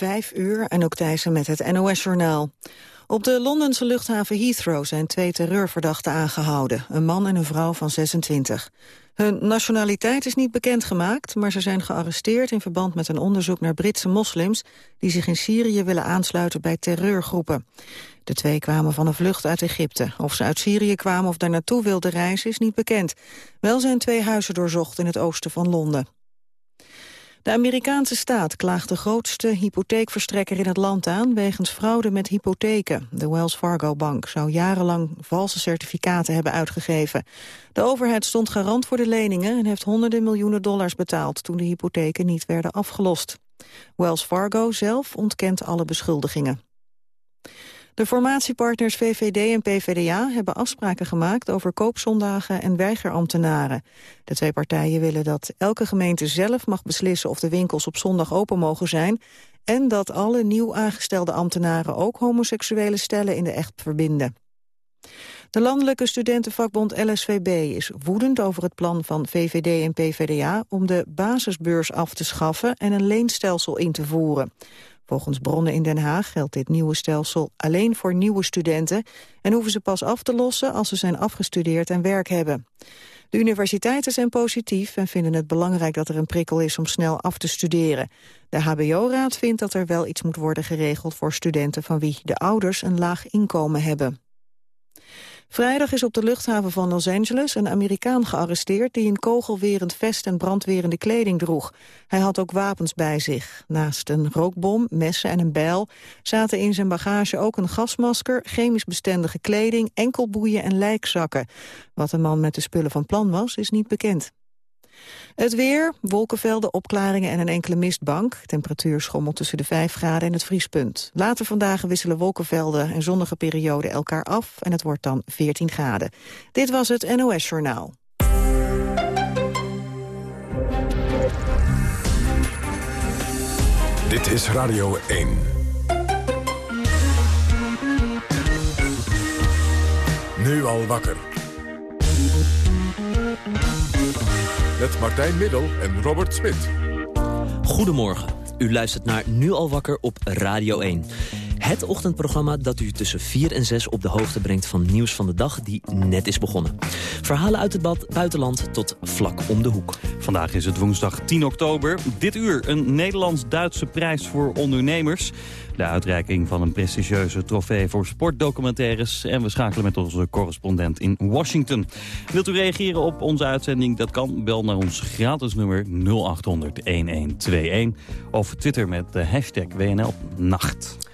Vijf uur, en ook Thijssen met het NOS-journaal. Op de Londense luchthaven Heathrow zijn twee terreurverdachten aangehouden. Een man en een vrouw van 26. Hun nationaliteit is niet bekendgemaakt, maar ze zijn gearresteerd in verband met een onderzoek naar Britse moslims die zich in Syrië willen aansluiten bij terreurgroepen. De twee kwamen van een vlucht uit Egypte. Of ze uit Syrië kwamen of daar naartoe wilden reizen is niet bekend. Wel zijn twee huizen doorzocht in het oosten van Londen. De Amerikaanse staat klaagt de grootste hypotheekverstrekker in het land aan wegens fraude met hypotheken. De Wells Fargo Bank zou jarenlang valse certificaten hebben uitgegeven. De overheid stond garant voor de leningen en heeft honderden miljoenen dollars betaald toen de hypotheken niet werden afgelost. Wells Fargo zelf ontkent alle beschuldigingen. De formatiepartners VVD en PVDA hebben afspraken gemaakt over koopzondagen en weigerambtenaren. De twee partijen willen dat elke gemeente zelf mag beslissen of de winkels op zondag open mogen zijn en dat alle nieuw aangestelde ambtenaren ook homoseksuele stellen in de echt verbinden. De landelijke studentenvakbond LSVB is woedend over het plan van VVD en PVDA om de basisbeurs af te schaffen en een leenstelsel in te voeren. Volgens bronnen in Den Haag geldt dit nieuwe stelsel alleen voor nieuwe studenten... en hoeven ze pas af te lossen als ze zijn afgestudeerd en werk hebben. De universiteiten zijn positief en vinden het belangrijk dat er een prikkel is om snel af te studeren. De HBO-raad vindt dat er wel iets moet worden geregeld voor studenten van wie de ouders een laag inkomen hebben. Vrijdag is op de luchthaven van Los Angeles een Amerikaan gearresteerd... die een kogelwerend vest en brandwerende kleding droeg. Hij had ook wapens bij zich. Naast een rookbom, messen en een bijl zaten in zijn bagage ook een gasmasker... chemisch bestendige kleding, enkelboeien en lijkzakken. Wat de man met de spullen van plan was, is niet bekend. Het weer, wolkenvelden, opklaringen en een enkele mistbank. Temperatuur schommelt tussen de 5 graden en het vriespunt. Later vandaag wisselen wolkenvelden en zonnige perioden elkaar af... en het wordt dan 14 graden. Dit was het NOS Journaal. Dit is Radio 1. Nu al wakker. Met Martijn Middel en Robert Smit. Goedemorgen. U luistert naar Nu al wakker op Radio 1. Het ochtendprogramma dat u tussen 4 en 6 op de hoogte brengt van nieuws van de dag die net is begonnen. Verhalen uit het buitenland tot vlak om de hoek. Vandaag is het woensdag 10 oktober. Dit uur een Nederlands-Duitse prijs voor ondernemers. De uitreiking van een prestigieuze trofee voor sportdocumentaires. En we schakelen met onze correspondent in Washington. Wilt u reageren op onze uitzending? Dat kan. Bel naar ons gratis nummer 0800-1121. Of Twitter met de hashtag WNL Nacht.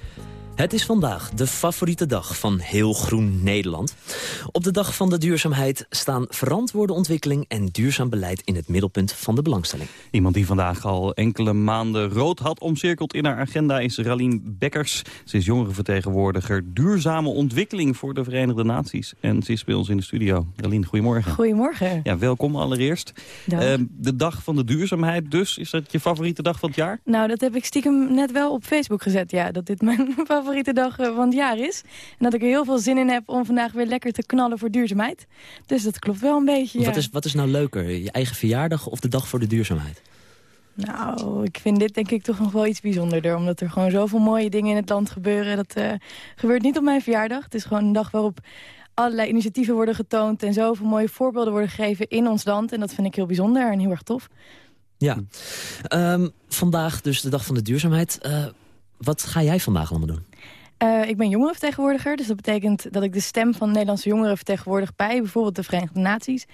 Het is vandaag de favoriete dag van heel groen Nederland. Op de dag van de duurzaamheid staan verantwoorde ontwikkeling en duurzaam beleid in het middelpunt van de belangstelling. Iemand die vandaag al enkele maanden rood had omcirkeld in haar agenda is Ralien Bekkers. Ze is jongerenvertegenwoordiger duurzame ontwikkeling voor de Verenigde Naties. En ze is bij ons in de studio. Ralien, goedemorgen. Goedemorgen. Ja, welkom allereerst. Uh, de dag van de duurzaamheid dus, is dat je favoriete dag van het jaar? Nou, dat heb ik stiekem net wel op Facebook gezet, ja, dat dit mijn favoriete favoriete dag eh, van het jaar is. En dat ik er heel veel zin in heb om vandaag weer lekker te knallen voor duurzaamheid. Dus dat klopt wel een beetje, wat, is, wat is nou leuker, je eigen verjaardag of de dag voor de duurzaamheid? Nou, ik vind dit denk ik toch nog wel iets bijzonderder. Omdat er gewoon zoveel mooie dingen in het land gebeuren. Dat uh, gebeurt niet op mijn verjaardag. Het is gewoon een dag waarop allerlei initiatieven worden getoond... en zoveel mooie voorbeelden worden gegeven in ons land. En dat vind ik heel bijzonder en heel erg tof. Ja, um, vandaag dus de dag van de duurzaamheid. Uh, wat ga jij vandaag allemaal doen? Uh, ik ben jongerenvertegenwoordiger, dus dat betekent dat ik de stem van Nederlandse jongeren vertegenwoordig bij bijvoorbeeld de Verenigde Naties.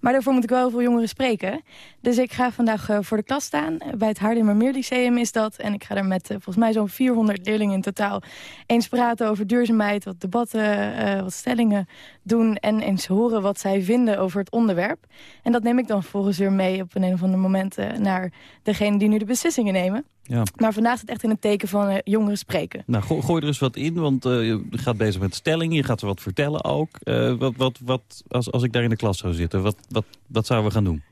Maar daarvoor moet ik wel heel veel jongeren spreken. Dus ik ga vandaag uh, voor de klas staan. Bij het Haarlemmermeer Lyceum is dat. En ik ga er met uh, volgens mij zo'n 400 leerlingen in totaal eens praten over duurzaamheid, wat debatten, wat stellingen doen en eens horen wat zij vinden over het onderwerp. En dat neem ik dan volgens weer mee op een of andere moment naar degene die nu de beslissingen nemen. Ja. Maar vandaag is het echt in het teken van uh, jongeren spreken. Nou, gooi, er eens wat in, want uh, je gaat bezig met stellingen. Je gaat er wat vertellen ook. Uh, wat, wat, wat, als, als ik daar in de klas zou zitten, wat, wat, wat zouden we gaan doen?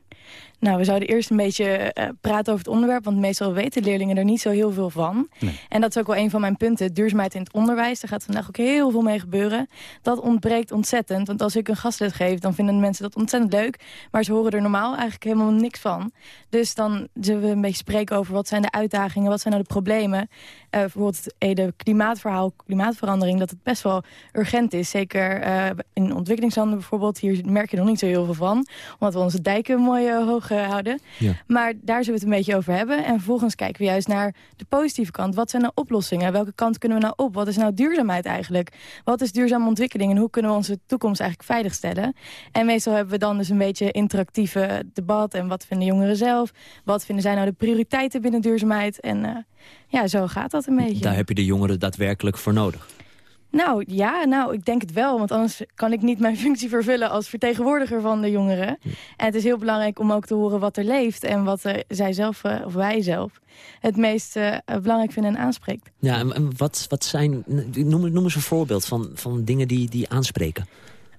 Nou, we zouden eerst een beetje uh, praten over het onderwerp... want meestal weten leerlingen er niet zo heel veel van. Nee. En dat is ook wel een van mijn punten. Duurzaamheid in het onderwijs, daar gaat vandaag ook heel veel mee gebeuren. Dat ontbreekt ontzettend, want als ik een gastles geef... dan vinden de mensen dat ontzettend leuk. Maar ze horen er normaal eigenlijk helemaal niks van. Dus dan zullen we een beetje spreken over wat zijn de uitdagingen... wat zijn nou de problemen. Uh, bijvoorbeeld de klimaatverhaal, klimaatverandering... dat het best wel urgent is. Zeker uh, in ontwikkelingslanden bijvoorbeeld. Hier merk je nog niet zo heel veel van. Omdat we onze dijken mooi hoog houden. Ja. Maar daar zullen we het een beetje over hebben. En vervolgens kijken we juist naar de positieve kant. Wat zijn nou oplossingen? Welke kant kunnen we nou op? Wat is nou duurzaamheid eigenlijk? Wat is duurzame ontwikkeling? En hoe kunnen we onze toekomst eigenlijk veiligstellen? En meestal hebben we dan dus een beetje interactieve debat. En wat vinden jongeren zelf? Wat vinden zij nou de prioriteiten binnen duurzaamheid? En uh, ja, zo gaat dat een beetje. Daar heb je de jongeren daadwerkelijk voor nodig. Nou ja, nou ik denk het wel. Want anders kan ik niet mijn functie vervullen als vertegenwoordiger van de jongeren. En het is heel belangrijk om ook te horen wat er leeft. En wat uh, zij zelf, uh, of wij zelf, het meest uh, belangrijk vinden en aanspreekt. Ja, en wat, wat zijn, noem, noem eens een voorbeeld van, van dingen die, die aanspreken.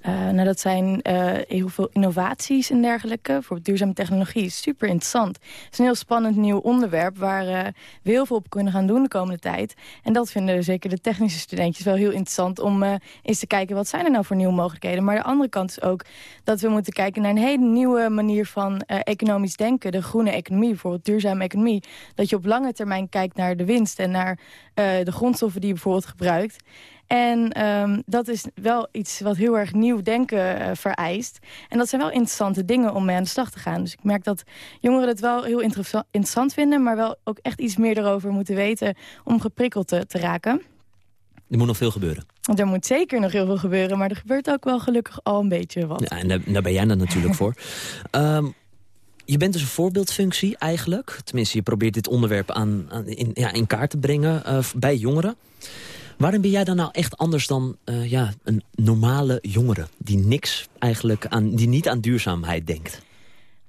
Uh, nou, dat zijn uh, heel veel innovaties en dergelijke. Bijvoorbeeld duurzame technologie is super interessant. Het is een heel spannend nieuw onderwerp waar uh, we heel veel op kunnen gaan doen de komende tijd. En dat vinden zeker de technische studentjes wel heel interessant om eens te kijken wat zijn er nou voor nieuwe mogelijkheden. Maar de andere kant is ook dat we moeten kijken naar een hele nieuwe manier van economisch denken. De groene economie, bijvoorbeeld duurzame economie. Dat je op lange termijn kijkt naar de winst en naar de grondstoffen die je bijvoorbeeld gebruikt. En um, dat is wel iets wat heel erg nieuw denken uh, vereist. En dat zijn wel interessante dingen om mee aan de slag te gaan. Dus ik merk dat jongeren het wel heel interessant vinden... maar wel ook echt iets meer erover moeten weten om geprikkeld te, te raken. Er moet nog veel gebeuren. Er moet zeker nog heel veel gebeuren, maar er gebeurt ook wel gelukkig al een beetje wat. Ja, en daar, daar ben jij dan natuurlijk voor. Um, je bent dus een voorbeeldfunctie eigenlijk. Tenminste, je probeert dit onderwerp aan, aan in, ja, in kaart te brengen uh, bij jongeren. Waarom ben jij dan nou echt anders dan uh, ja, een normale jongere... die niks eigenlijk aan, die niet aan duurzaamheid denkt?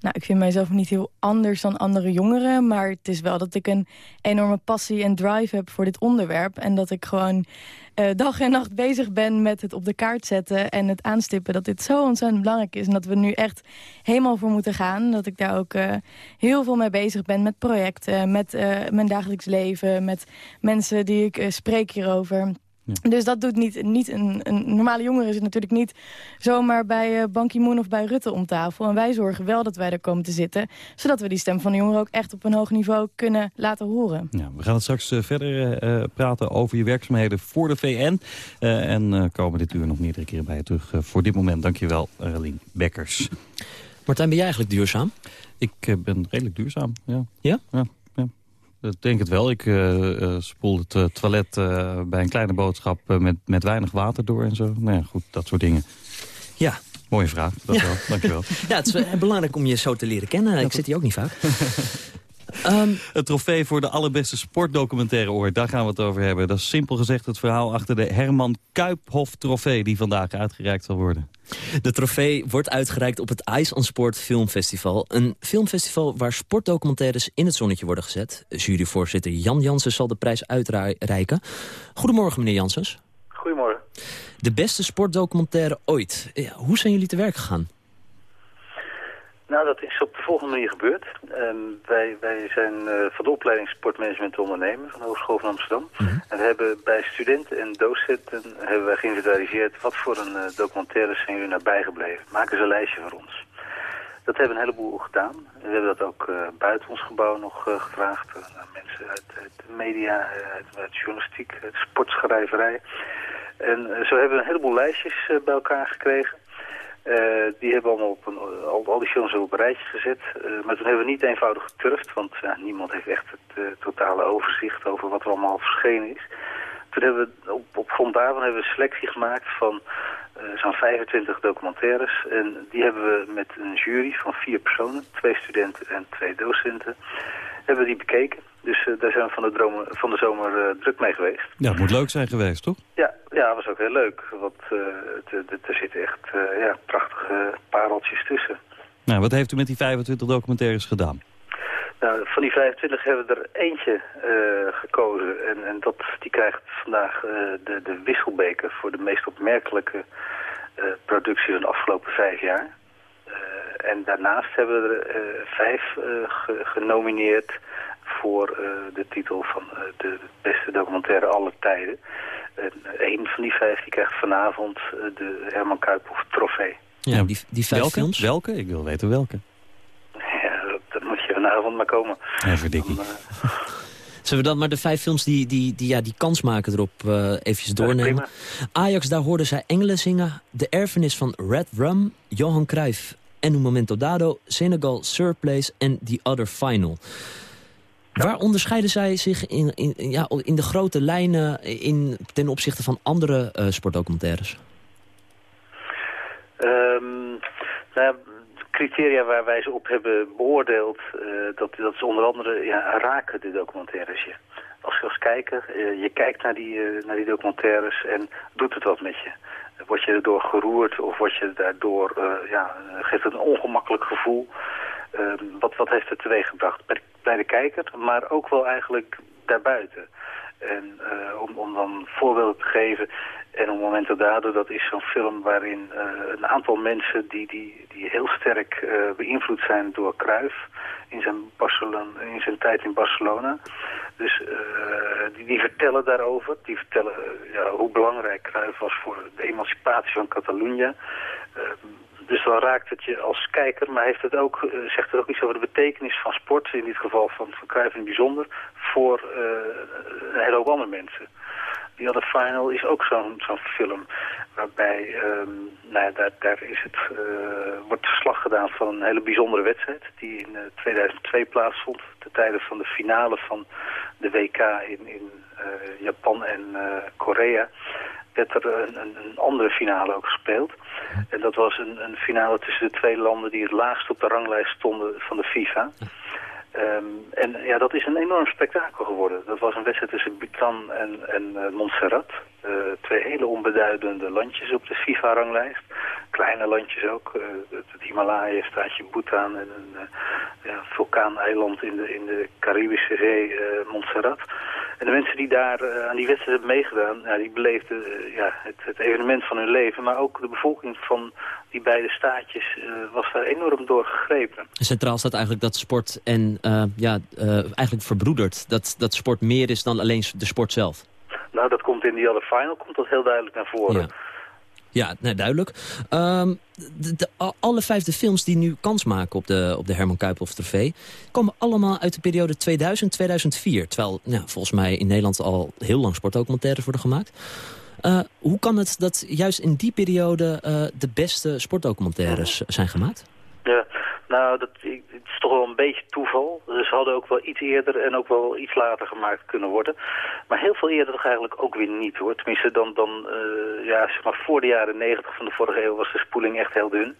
Nou, ik vind mijzelf niet heel anders dan andere jongeren. Maar het is wel dat ik een enorme passie en drive heb voor dit onderwerp. En dat ik gewoon uh, dag en nacht bezig ben met het op de kaart zetten... en het aanstippen dat dit zo ontzettend belangrijk is. En dat we nu echt helemaal voor moeten gaan. Dat ik daar ook uh, heel veel mee bezig ben met projecten... met uh, mijn dagelijks leven, met mensen die ik spreek hierover... Dus dat doet niet, niet een, een normale jongere zit natuurlijk niet zomaar bij uh, Ban Ki-moon of bij Rutte om tafel. En wij zorgen wel dat wij er komen te zitten, zodat we die stem van de jongeren ook echt op een hoog niveau kunnen laten horen. Ja, we gaan het straks uh, verder uh, praten over je werkzaamheden voor de VN. en komen dit uur nog meerdere keren bij je terug. voor dit moment, dankjewel, Relien Bekkers. Martijn, ben jij eigenlijk duurzaam? Ik ben redelijk duurzaam, ja. Ja? Ja. Ik denk het wel. Ik uh, spoel het uh, toilet bij een kleine boodschap met, met weinig water door en zo. Nou ja, goed, dat soort dingen. Ja. Mooie vraag, dat ja. wel. Dankjewel. Ja, het is belangrijk om je zo te leren kennen. Ik zit hier ook niet vaak. Um, het trofee voor de allerbeste sportdocumentaire ooit, daar gaan we het over hebben. Dat is simpel gezegd het verhaal achter de Herman Kuiphof trofee... die vandaag uitgereikt zal worden. De trofee wordt uitgereikt op het Ice on Sport Filmfestival. Een filmfestival waar sportdocumentaires in het zonnetje worden gezet. Juryvoorzitter Jan Jansen zal de prijs uitreiken. Goedemorgen, meneer Janssens. Goedemorgen. De beste sportdocumentaire ooit. Hoe zijn jullie te werk gegaan? Nou, dat is op de volgende manier gebeurd. Um, wij, wij zijn uh, van de opleiding Sportmanagement Ondernemen van de Hogeschool van Amsterdam. Mhm. En we hebben bij studenten en docenten hebben wij geïnventariseerd wat voor een uh, documentaires zijn jullie naar bijgebleven. Maken ze een lijstje voor ons. Dat hebben we een heleboel gedaan. We hebben dat ook uh, buiten ons gebouw nog gevraagd. naar mensen uit, uit de media, uit, uit journalistiek, uit sportschrijverij. En zo hebben we een heleboel lijstjes bij elkaar gekregen. Uh, die hebben allemaal op een, al, die films op een rijtje gezet. Uh, maar toen hebben we niet eenvoudig geturfd, want niemand heeft echt het uh, totale overzicht over wat er allemaal verschenen is. Toen hebben we op, op grond daarvan hebben we een selectie gemaakt van zo'n 25 documentaires. En die hebben we met een jury van vier personen, twee studenten en twee docenten, hebben we die bekeken. Dus uh, daar zijn we van de, dromen, van de zomer uh, druk mee geweest. Ja, het moet leuk zijn geweest, toch? Ja, ja was ook heel leuk. Want er zitten echt ja, prachtige pareltjes tussen. Nou, wat heeft u met die 25 documentaires gedaan? Nou, van die 25 hebben we er eentje gekozen. En, en dat, die krijgt vandaag de, de wisselbeker voor de meest opmerkelijke productie van de afgelopen vijf jaar. en daarnaast hebben we er vijf genomineerd voor de titel van de beste documentaire aller tijden. En een van die vijf die krijgt vanavond de Herman Kuiphoff trofee. Ja, die, die vijf welke? films. Welke? Ik wil weten welke. Ja, dat moet je vanavond maar komen. Even dikkie. Dan, Zullen we dan maar de vijf films die, die, die, ja, die kans maken erop uh, eventjes doornemen? Ajax, daar hoorden zij engelen zingen. De erfenis van Red Rum, Johan Cruijff en Un Momento Dado... Senegal, Surplace en The Other Final. Waar onderscheiden zij zich in, in, ja, in de grote lijnen in, ten opzichte van andere uh, sportdocumentaires? Um, nou, criteria waar wij ze op hebben beoordeeld, uh, dat, dat is onder andere, raken de documentaires je. Als je als kijker, uh, je kijkt naar die, uh, naar die documentaires en doet het wat met je. Word je erdoor geroerd of word je daardoor, ja, geeft het een ongemakkelijk gevoel. Ehm, wat, wat heeft het teweeggebracht bij bij de kijker, maar ook wel eigenlijk daarbuiten. En om, om dan voorbeelden te geven, en op momenten daardoor, dat is zo'n film waarin uh, een aantal mensen die, die, die heel sterk uh, beïnvloed zijn door Cruyff in zijn, Barcelona, in zijn tijd in Barcelona. Dus uh, die, die vertellen daarover, die vertellen ja, hoe belangrijk Cruyff was voor de emancipatie van Catalonië. dus dan raakt het je als kijker, maar heeft het ook, zegt het ook iets over de betekenis van sport, in dit geval van, van Cruyff in het bijzonder, voor een hele hoop andere mensen. The Other Final is ook zo'n film waarbij um, nou daar, daar is het, uh, wordt verslag gedaan van een hele bijzondere wedstrijd die in uh, 2002 plaatsvond. Ten tijde van de finale van de WK in, in uh, Japan en Korea werd er een, een, een, andere finale ook gespeeld. En dat was een, een finale tussen de twee landen die het laagst op de ranglijst stonden van de FIFA. Um, en ja, dat is een enorm spektakel geworden. Dat was een wedstrijd tussen Bhutan en, en uh, Montserrat. Uh, twee hele onbeduidende landjes op de FIFA-ranglijst. Kleine landjes ook. Uh, het, het Himalaya-staatje Bhutan en een vulkaaneiland in de, in de Caribische Zee, Montserrat. En de mensen die daar aan die wedstrijd hebben meegedaan, ja, die beleefden ja, het, het, evenement van hun leven. Maar ook de bevolking van die beide staatjes was daar enorm door gegrepen. Centraal staat eigenlijk dat sport en ja, eigenlijk verbroedert. Dat, dat sport meer is dan alleen de sport zelf. Nou, dat komt in die other final komt dat heel duidelijk naar voren. Ja. Ja, nee, duidelijk. Um, de, de, alle vijfde films die nu kans maken op de, op de Herman Kuiphoff trofee... komen allemaal uit de periode 2000-2004. Terwijl nou, volgens mij in Nederland al heel lang sportdocumentaires worden gemaakt. Uh, hoe kan het dat juist in die periode de beste sportdocumentaires zijn gemaakt? Ja, nou, dat, het is toch wel een beetje toeval. Dus ze hadden ook wel iets eerder en ook wel iets later gemaakt kunnen worden. Maar heel veel eerder toch eigenlijk ook weer niet, hoor. Tenminste, dan, dan uh, ja, zeg maar voor de jaren negentig van de vorige eeuw was de spoeling echt heel dun.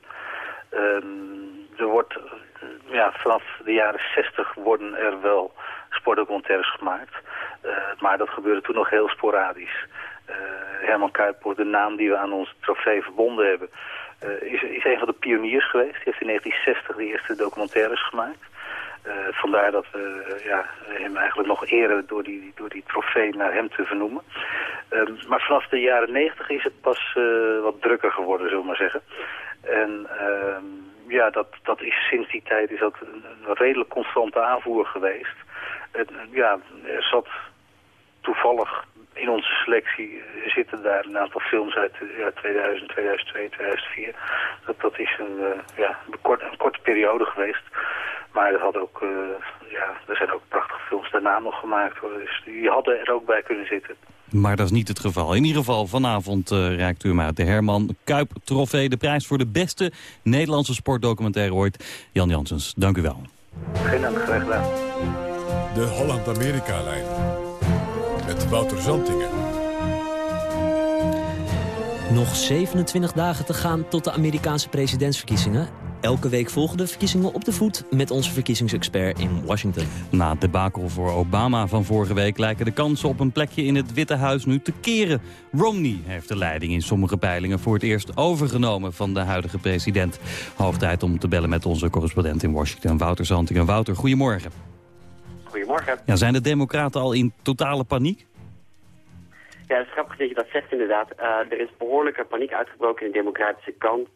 Um, er wordt, uh, ja, vanaf de jaren zestig worden er wel sportdocumentaires gemaakt. Uh, maar dat gebeurde toen nog heel sporadisch. Herman Kuiper, de naam die we aan onze trofee verbonden hebben... Uh, is, is een van de pioniers geweest. Hij heeft in 1960 de eerste documentaires gemaakt. Uh, vandaar dat we uh, ja, hem eigenlijk nog eren door die, door die trofee naar hem te vernoemen. Um, maar vanaf de jaren 90 is het pas wat drukker geworden, zullen we maar zeggen. En um, ja, dat, dat is sinds die tijd is dat een, een redelijk constante aanvoer geweest. En, ja, er zat toevallig in onze selectie zitten daar een aantal films uit ja, 2000, 2002, 2004. Dat, dat is een, uh, ja, een, kort, een korte periode geweest. Maar er, had ook, uh, ja, er zijn ook prachtige films daarna nog gemaakt. Hoor. Dus die hadden er ook bij kunnen zitten. Maar dat is niet het geval. In ieder geval, vanavond uh, reikt u hem uit de Herman Kuip Trofee. De prijs voor de beste Nederlandse sportdocumentaire ooit. Jan Janssens, dank u wel. Geen dank, graag gedaan. De Holland-Amerika-lijn met Wouter Zantingen. Nog 27 dagen te gaan tot de Amerikaanse presidentsverkiezingen. Elke week volgen de verkiezingen op de voet met onze verkiezingsexpert in Washington. Na het debakel voor Obama van vorige week lijken de kansen op een plekje in het Witte Huis nu te keren. Romney heeft de leiding in sommige peilingen voor het eerst overgenomen van de huidige president. Hoog tijd om te bellen met onze correspondent in Washington, Wouter Zantingen. Wouter, goedemorgen. Goedemorgen. Ja, zijn de democraten al in totale paniek? Ja, het is grappig dat je dat zegt inderdaad. Uh, er is behoorlijke paniek uitgebroken in de democratische kant.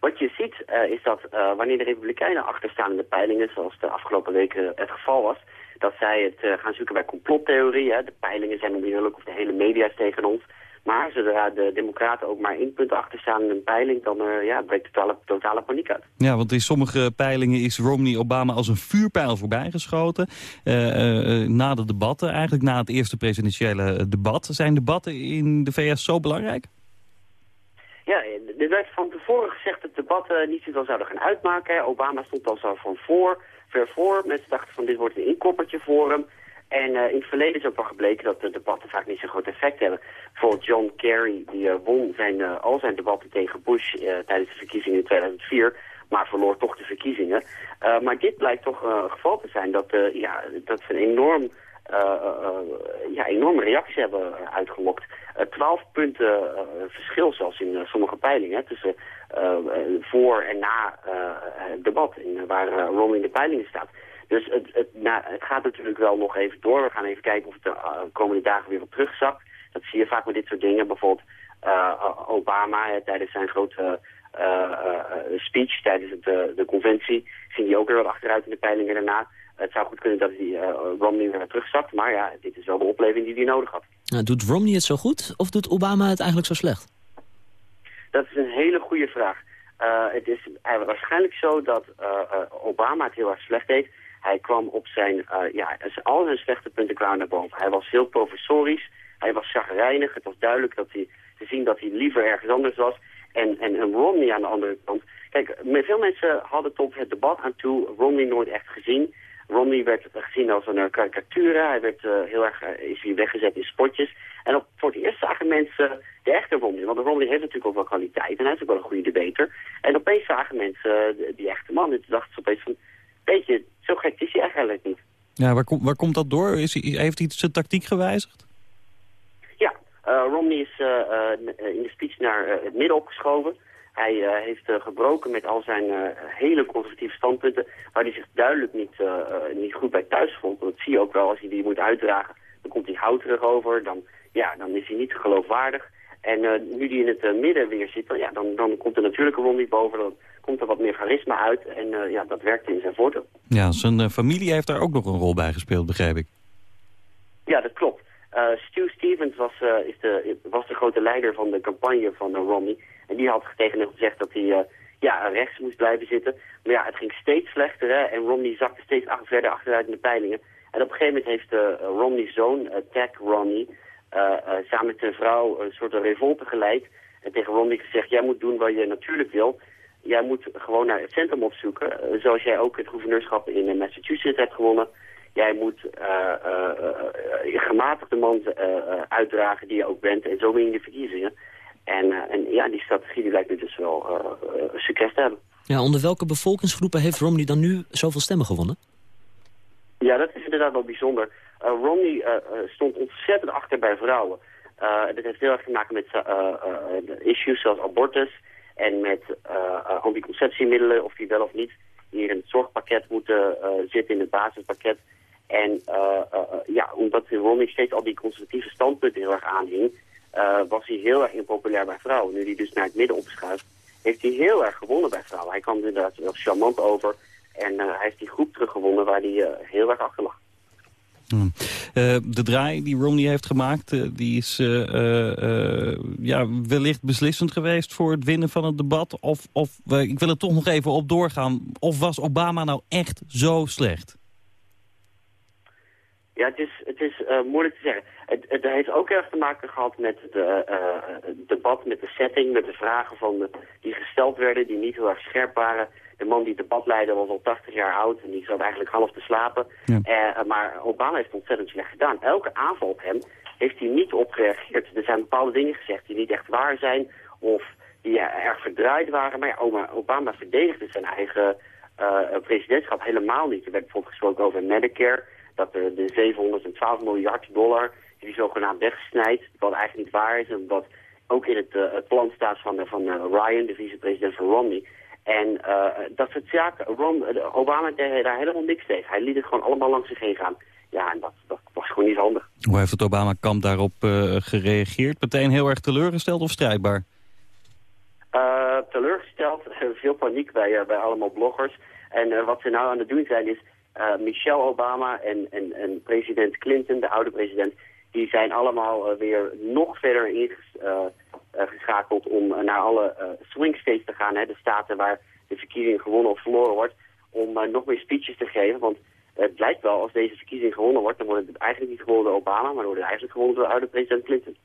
wat je ziet is dat wanneer de Republikeinen achterstaan in de peilingen, zoals de afgelopen weken het geval was, dat zij het gaan zoeken bij complottheorieën. De peilingen zijn onmiddellijk of de hele media is tegen ons. Maar zodra de democraten ook maar één punt achter staan in een peiling... dan uh, ja, breekt totale, totale paniek uit. Ja, want in sommige peilingen is Romney-Obama als een vuurpijl voorbijgeschoten. Uh, na de debatten, eigenlijk na het eerste presidentiële debat. Zijn debatten in de VS zo belangrijk? Ja, er werd van tevoren gezegd dat debatten niet zoveel zouden gaan uitmaken. Obama stond al zo van voor, ver voor. Mensen dachten van dit wordt een inkoppertje voor hem... En uh, in het verleden is ook wel gebleken dat de debatten vaak niet zo'n groot effect hebben. Bijvoorbeeld John Kerry, die uh, won zijn, uh, al zijn debatten tegen Bush tijdens de verkiezingen in 2004, maar verloor toch de verkiezingen. maar dit blijkt toch een geval te zijn dat, ja, dat ze een enorm, ja, enorme reactie hebben uitgelokt. Twaalf punten verschil zelfs in sommige peilingen tussen voor en na het debat, waar Romney in de peilingen staat. Dus het, het, nou, het gaat natuurlijk wel nog even door. We gaan even kijken of het de uh, komende dagen weer wat terugzakt. Dat zie je vaak met dit soort dingen. Bijvoorbeeld uh, Obama tijdens zijn grote uh, speech tijdens het, de conventie... ging hij ook weer wat achteruit in de peilingen daarna. Het zou goed kunnen dat hij Romney weer terugzakt. Maar ja, dit is wel de opleving die hij nodig had. Nou, doet Romney het zo goed of doet Obama het eigenlijk zo slecht? Dat is een hele goede vraag. het is waarschijnlijk zo dat Obama het heel erg slecht deed. Hij kwam op zijn, uh, ja, al zijn slechte punten kwamen naar boven. Hij was heel professorisch, hij was chagrijnig. Het was duidelijk dat hij, te zien dat hij liever ergens anders was. En, en, en Romney aan de andere kant. Kijk, veel mensen hadden tot het debat aan toe Romney nooit echt gezien. Romney werd gezien als een karikatuur. Hij werd heel erg, is hier weggezet in spotjes. En op, voor het eerst zagen mensen de echte Romney. Want Romney heeft natuurlijk ook wel kwaliteit. En hij is ook wel een goede debater. En opeens zagen mensen die echte man. En toen dachten ze opeens van, weet je, zo gek is hij eigenlijk niet. Ja, waar, waar komt dat door? Is hij, heeft hij zijn tactiek gewijzigd? Ja, uh, Romney is uh, uh, in de speech naar het midden opgeschoven. Hij heeft gebroken met al zijn hele conservatieve standpunten... waar hij zich duidelijk niet, niet goed bij thuis vond. Dat zie je ook wel als hij die moet uitdragen. Dan komt hij houterig over, dan, ja, dan is hij niet geloofwaardig. En nu die in het midden weer zit, dan, ja, dan, dan komt er natuurlijk Romney boven... Dan, komt er wat meer charisma uit. En uh, ja, dat werkt in zijn voordeel. Ja, zijn uh, familie heeft daar ook nog een rol bij gespeeld, begrijp ik. Ja, dat klopt. Uh, Stu Stevens was, is de, was de grote leider van de campagne van Romney. En die had tegen hem gezegd dat hij ja, rechts moest blijven zitten. Maar ja, het ging steeds slechter hè, en Romney zakte steeds verder achteruit in de peilingen. En op een gegeven moment heeft Romney's zoon, Ted Romney, samen met zijn vrouw een soort revolte geleid. En tegen Romney gezegd, jij moet doen wat je natuurlijk wil jij moet gewoon naar het centrum opzoeken. Uh, zoals jij ook het gouverneurschap in eh, Massachusetts hebt gewonnen. Jij moet je gematigde man uitdragen die je ook bent. En zo win je de verkiezingen. En, en ja, die strategie die lijkt nu dus wel succes te hebben. Ja, onder welke bevolkingsgroepen heeft Romney dan nu zoveel stemmen gewonnen? Ja, dat is inderdaad wel bijzonder. Romney stond ontzettend achter bij vrouwen. dat heeft heel erg te maken met issues zoals abortus en met uh, anticonceptiemiddelen, of die wel of niet hier in het zorgpakket moeten uh, zitten, in het basispakket. En ja, omdat Romney steeds al die conservatieve standpunten heel erg aanhing, was hij heel erg impopulair bij vrouwen. Nu hij dus naar het midden opschuift, heeft hij heel erg gewonnen bij vrouwen. Hij kwam inderdaad wel charmant over en hij heeft die groep teruggewonnen waar hij heel erg achter lag. Uh, de draai die Romney heeft gemaakt, uh, die is uh, ja, wellicht beslissend geweest voor het winnen van het debat. Of, of ik wil er toch nog even op doorgaan. Of was Obama nou echt zo slecht? Ja, het is, het is moeilijk te zeggen. Het, het, heeft ook erg te maken gehad met het debat, met de setting, met de vragen van de, die gesteld werden, die niet heel erg scherp waren de man die het debat leidde was al 80 jaar oud en die zat eigenlijk half te slapen. Eh, maar Obama heeft ontzettend slecht gedaan. Elke aanval op hem heeft hij niet op gereageerd. Er zijn bepaalde dingen gezegd die niet echt waar zijn of die erg verdraaid waren. Maar ja, Obama verdedigde zijn eigen presidentschap helemaal niet. Er werd bijvoorbeeld gesproken over Medicare, dat de, de 712 miljard dollar die zogenaamd wegsnijdt, wat eigenlijk niet waar is en wat ook in het, uh, het plan staat van, van Ryan, de vicepresident van Romney. En uh, dat soort zaken, Ron, Obama deed daar helemaal niks tegen. Hij liet het gewoon allemaal langs zich heen gaan. Ja, en dat, dat was gewoon niet handig. Hoe heeft het Obama-kamp daarop uh, gereageerd? Meteen heel erg teleurgesteld of strijdbaar? Uh, teleurgesteld veel paniek bij, bij allemaal bloggers. En wat ze nou aan het doen zijn is... Michelle Obama en, en, en president Clinton, de oude president... die zijn allemaal weer nog verder ingeschakeld om naar alle swing states te gaan. Hè, de staten waar de verkiezing gewonnen of verloren wordt. Om nog meer speeches te geven. Want het blijkt wel, als deze verkiezing gewonnen wordt... dan wordt het eigenlijk niet gewonnen door Obama... maar wordt het eigenlijk gewonnen door de oude president Clinton.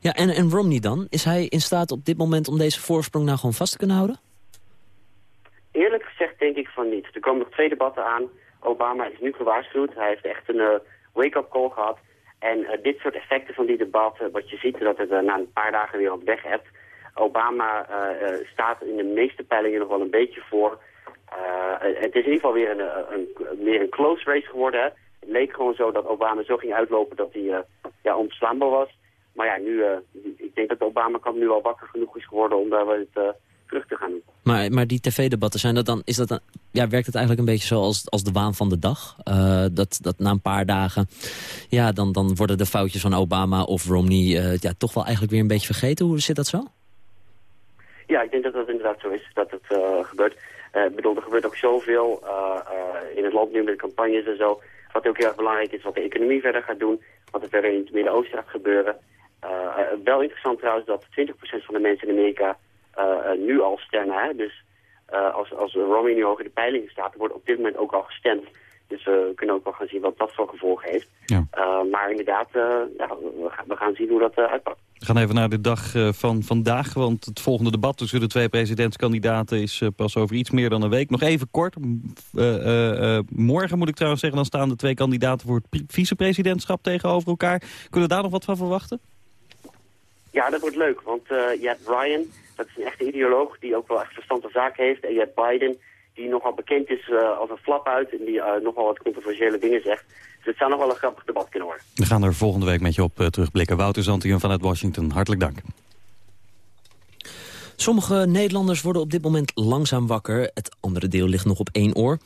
Ja, en, en Romney dan? Is hij in staat op dit moment om deze voorsprong nou gewoon vast te kunnen houden? Eerlijk gezegd denk ik van niet. Er komen nog twee debatten aan. Obama is nu gewaarschuwd. Hij heeft echt een uh, wake-up call gehad. En uh, dit soort effecten van die debatten, wat je ziet, dat het na een paar dagen weer op weg hebt. Obama staat in de meeste peilingen nog wel een beetje voor. het is in ieder geval weer een, een, meer een close race geworden. Hè. Het leek gewoon zo dat Obama zo ging uitlopen dat hij ja, onverslaanbaar was. Maar ja, nu, ik denk dat Obama-kamp nu al wakker genoeg is geworden om daar wat terug te gaan doen. Maar, maar die tv-debatten, zijn dat dan, is dat dan, ja, werkt het eigenlijk een beetje zoals als de waan van de dag? Uh, dat, dat na een paar dagen, ja, dan, dan worden de foutjes van Obama of Romney ja, toch wel eigenlijk weer een beetje vergeten. Hoe zit dat zo? Ja, ik denk dat dat inderdaad zo is, dat het gebeurt. ik bedoel, er gebeurt ook zoveel in het land nu met campagnes en zo. Wat ook heel erg belangrijk is, wat de economie verder gaat doen. Wat er verder in het Midden-Oosten gaat gebeuren. Wel interessant trouwens dat 20% van de mensen in Amerika nu al stemmen. Hè? Dus uh, als, als Romney nu hoog in de peilingen staat, wordt op dit moment ook al gestemd. Dus we kunnen ook wel gaan zien wat dat voor gevolgen heeft. Ja. maar inderdaad, ja, we, gaan zien hoe dat uitpakt. We gaan even naar de dag van vandaag, want het volgende debat tussen de twee presidentskandidaten is pas over iets meer dan een week. Nog even kort. morgen moet ik trouwens zeggen, dan staan de twee kandidaten voor het vicepresidentschap tegenover elkaar. Kunnen we daar nog wat van verwachten? Ja, dat wordt leuk, want je hebt Ryan, dat is een echte ideoloog die ook wel echt verstand van zaken heeft. En je hebt Biden, die nogal bekend is uh, als een flap uit en die uh, nogal wat controversiële dingen zegt. Dus het zou nog wel een grappig debat kunnen worden. We gaan er volgende week met je op terugblikken. Wouter Zantium vanuit Washington, hartelijk dank. Sommige Nederlanders worden op dit moment langzaam wakker. Het andere deel ligt nog op één oor.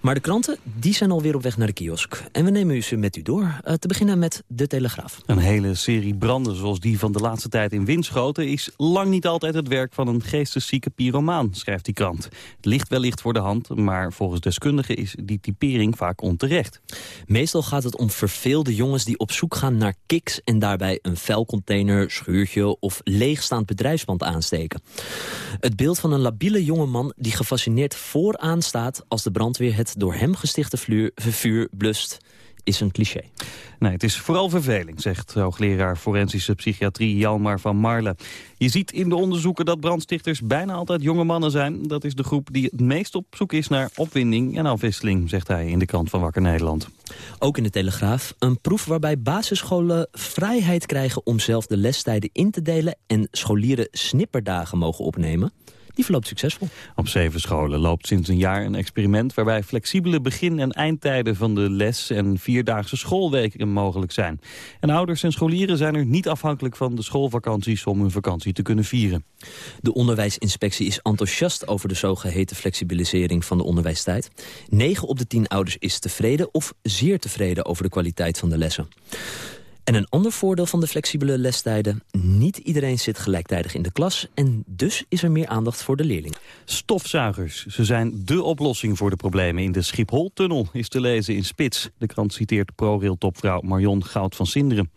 Maar de kranten die zijn alweer op weg naar de kiosk. En we nemen u ze met u door. Uh, te beginnen met De Telegraaf. Een hele serie branden zoals die van de laatste tijd in Winschoten... is lang niet altijd het werk van een geesteszieke pyromaan, schrijft die krant. Het ligt wellicht voor de hand, maar volgens deskundigen... is die typering vaak onterecht. Meestal gaat het om verveelde jongens die op zoek gaan naar kiks... en daarbij een vuilcontainer, schuurtje of leegstaand bedrijfspand aansteken. Het beeld van een labiele jongeman die gefascineerd vooraan staat... als de brandweer het door hem gestichte vuur blust is een cliché. Nee, het is vooral verveling, zegt hoogleraar forensische psychiatrie Jalmar van Marle. Je ziet in de onderzoeken dat brandstichters bijna altijd jonge mannen zijn. Dat is de groep die het meest op zoek is naar opwinding en afwisseling, zegt hij in de krant van Wakker Nederland. Ook in de Telegraaf een proef waarbij basisscholen vrijheid krijgen om zelf de lestijden in te delen en scholieren snipperdagen mogen opnemen die verloopt succesvol. Op zeven scholen loopt sinds een jaar een experiment... waarbij flexibele begin- en eindtijden van de les... en vierdaagse schoolweken mogelijk zijn. En ouders en scholieren zijn er niet afhankelijk van de schoolvakanties... om hun vakantie te kunnen vieren. De onderwijsinspectie is enthousiast over de zogeheten flexibilisering van de onderwijstijd. 9 op de 10 ouders is tevreden of zeer tevreden over de kwaliteit van de lessen. En een ander voordeel van de flexibele lestijden... niet iedereen zit gelijktijdig in de klas... en dus is er meer aandacht voor de leerling. Stofzuigers, ze zijn dé oplossing voor de problemen in de Schiphol-tunnel... is te lezen in Spits. De krant citeert ProRail-topvrouw Marion Goud van Sinderen.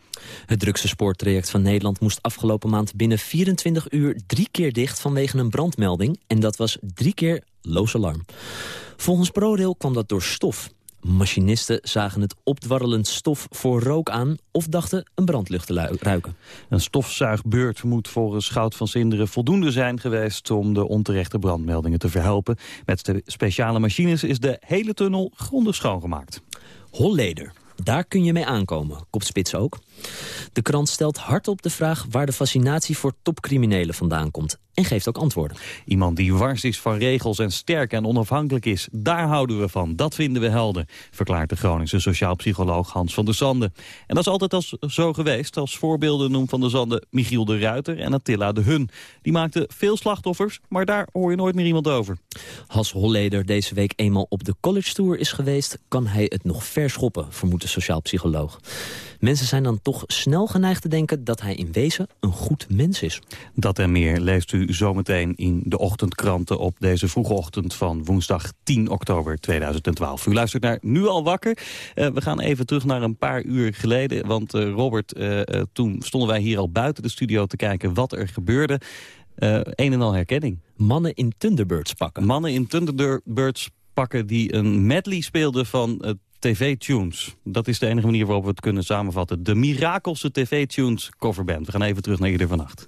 Het drukste spoortraject van Nederland moest afgelopen maand... binnen 24 uur drie keer dicht vanwege een brandmelding... en dat was drie keer loos alarm. Volgens ProRail kwam dat door stof... Machinisten zagen het opdwarrelend stof voor rook aan... of dachten een brandlucht te ruiken. Een stofzuigbeurt moet volgens Schout van Sinderen voldoende zijn geweest... om de onterechte brandmeldingen te verhelpen. Met de speciale machines is de hele tunnel grondig schoongemaakt. Holleder. Daar kun je mee aankomen, kopt Spits ook. De krant stelt hardop de vraag waar de fascinatie voor topcriminelen vandaan komt. En geeft ook antwoorden. Iemand die wars is van regels en sterk en onafhankelijk is. Daar houden we van. Dat vinden we helden. Verklaart de Groningse sociaal psycholoog Hans van der Zanden. En dat is altijd als zo geweest. Als voorbeelden noemt van der Zanden Michiel de Ruiter en Attila de Hun. Die maakten veel slachtoffers, maar daar hoor je nooit meer iemand over. Als Holleder deze week eenmaal op de college tour is geweest... kan hij het nog verschoppen, vermoedt de sociaal psycholoog. Mensen zijn dan toch snel geneigd te denken dat hij in wezen een goed mens is. Dat en meer leest u zometeen in de ochtendkranten op deze vroege ochtend van woensdag 10 oktober 2012. U luistert naar Nu al wakker. Uh, we gaan even terug naar een paar uur geleden, want uh, Robert, uh, toen stonden wij hier al buiten de studio te kijken wat er gebeurde. een en al herkenning. Mannen in Thunderbirds pakken. Mannen in Thunderbirds pakken die een medley speelden van TV-tunes. Dat is de enige manier waarop we het kunnen samenvatten. De Mirakelse TV-tunes coverband. We gaan even terug naar ieder vannacht.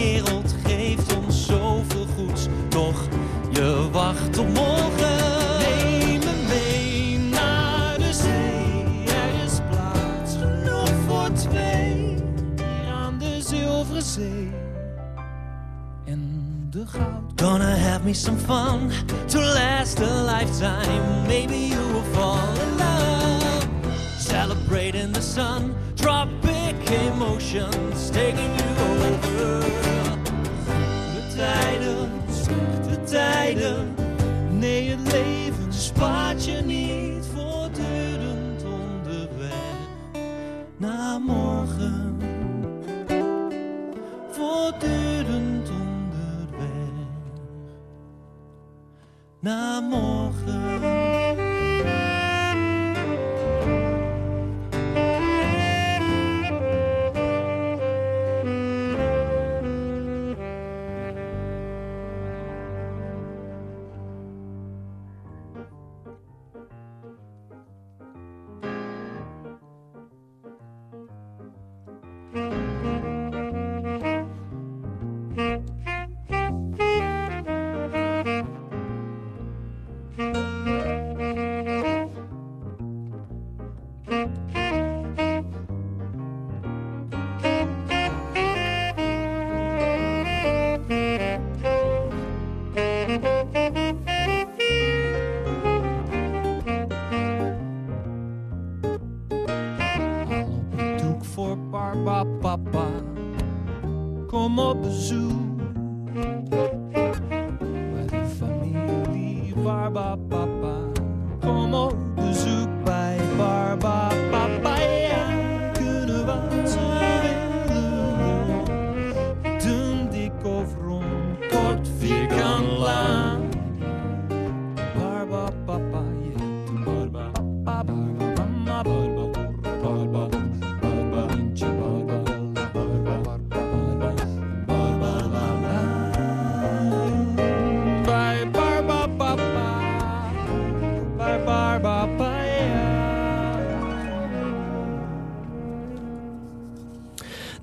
zee. En de goud. Gonna have me some fun to last a lifetime. Maybe you will fall in love. Celebrate in the sun, tropic emotions taking you over. De tijden, zachte tijden. Nee, het leven spaart je niet na morgen.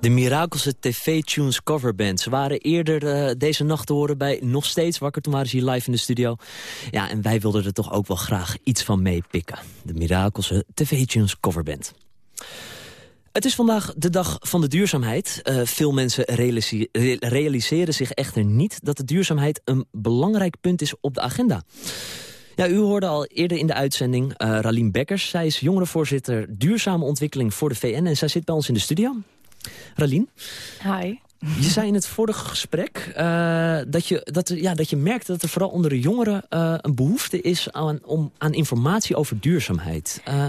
De Mirakelse TV-tunes coverband. Ze waren eerder uh, deze nacht te horen bij Nog Steeds Wakker. Toen waren ze hier live in de studio. Ja, en wij wilden er toch ook wel graag iets van meepikken. De Mirakelse TV-tunes coverband. Het is vandaag de dag van de duurzaamheid. Uh, veel mensen realiseren zich echter niet dat de duurzaamheid een belangrijk punt is op de agenda. Ja, u hoorde al eerder in de uitzending uh, Ralien Bekkers. Zij is jongerenvoorzitter duurzame ontwikkeling voor de VN en zij zit bij ons in de studio. Ralien? Hi. Je zei in het vorige gesprek uh, dat, je, dat, ja, dat je merkte dat er vooral onder de jongeren uh, een behoefte is aan, om, aan informatie over duurzaamheid. Uh...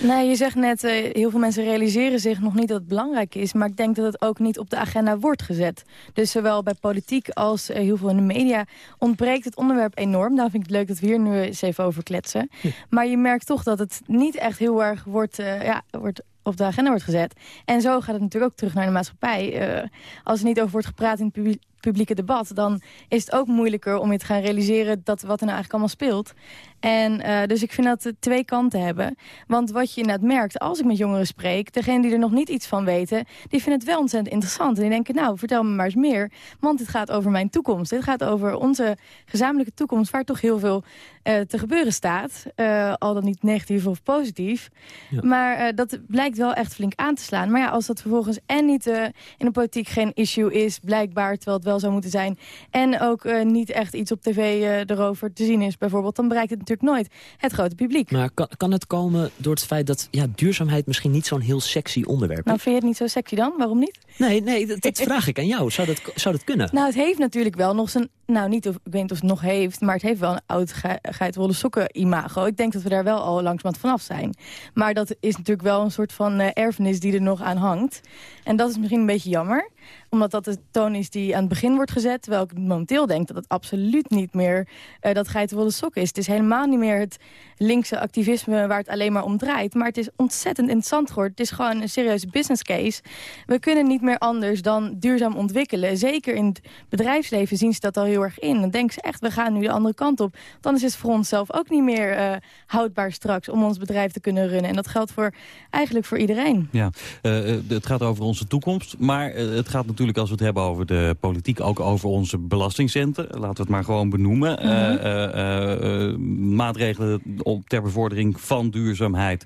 Nee, je zegt net, heel veel mensen realiseren zich nog niet dat het belangrijk is. Maar ik denk dat het ook niet op de agenda wordt gezet. Dus zowel bij politiek als heel veel in de media ontbreekt het onderwerp enorm. Daarom vind ik het leuk dat we hier nu eens even over kletsen. Maar je merkt toch dat het niet echt heel erg wordt, ja, wordt op de agenda wordt gezet. En zo gaat het natuurlijk ook terug naar de maatschappij. Uh, als er niet over wordt gepraat in het publieke debat... dan is het ook moeilijker om je te gaan realiseren dat wat er nou eigenlijk allemaal speelt. En uh, dus ik vind dat het twee kanten hebben. Want wat je inderdaad merkt, als ik met jongeren spreek... degenen die er nog niet iets van weten, die vinden het wel ontzettend interessant. En die denken, nou, vertel me maar eens meer. Want dit gaat over mijn toekomst. Dit gaat over onze gezamenlijke toekomst... waar toch heel veel uh, te gebeuren staat. Uh, al dan niet negatief of positief. Ja. Maar dat blijkt wel echt flink aan te slaan. Maar ja, als dat vervolgens en niet in de politiek geen issue is... blijkbaar, terwijl het wel zou moeten zijn... en ook niet echt iets op tv erover te zien is bijvoorbeeld... dan bereikt het natuurlijk nooit het grote publiek. Maar kan, kan het komen door het feit dat ja, duurzaamheid misschien niet zo'n heel sexy onderwerp is? Nou, vind je het niet zo sexy dan? Waarom niet? Nee, nee dat, dat vraag ik aan jou. Zou dat, zou dat kunnen? Nou, het heeft natuurlijk wel nog zijn... Nou, niet of, ik weet niet of het nog heeft, maar het heeft wel een oud ge geitenwolle sokken imago. Ik denk dat we daar wel al langzamerhand vanaf zijn. Maar dat is natuurlijk wel een soort van uh, erfenis die er nog aan hangt. En dat is misschien een beetje jammer omdat dat de toon is die aan het begin wordt gezet. Terwijl ik momenteel denk dat het absoluut niet meer uh, dat geitenwolle sok is. Het is helemaal niet meer het linkse activisme waar het alleen maar om draait. Maar het is ontzettend interessant geworden. Het is gewoon een serieuze business case. We kunnen niet meer anders dan duurzaam ontwikkelen. Zeker in het bedrijfsleven zien ze dat al heel erg in. Dan denken ze echt, we gaan nu de andere kant op. Dan is het voor onszelf ook niet meer uh, houdbaar straks om ons bedrijf te kunnen runnen. En dat geldt voor, eigenlijk voor iedereen. Ja, uh, het gaat over onze toekomst. Maar het gaat natuurlijk, als we het hebben over de politiek... ook over onze belastingcenten. Laten we het maar gewoon benoemen. Mm -hmm. maatregelen ter bevordering van duurzaamheid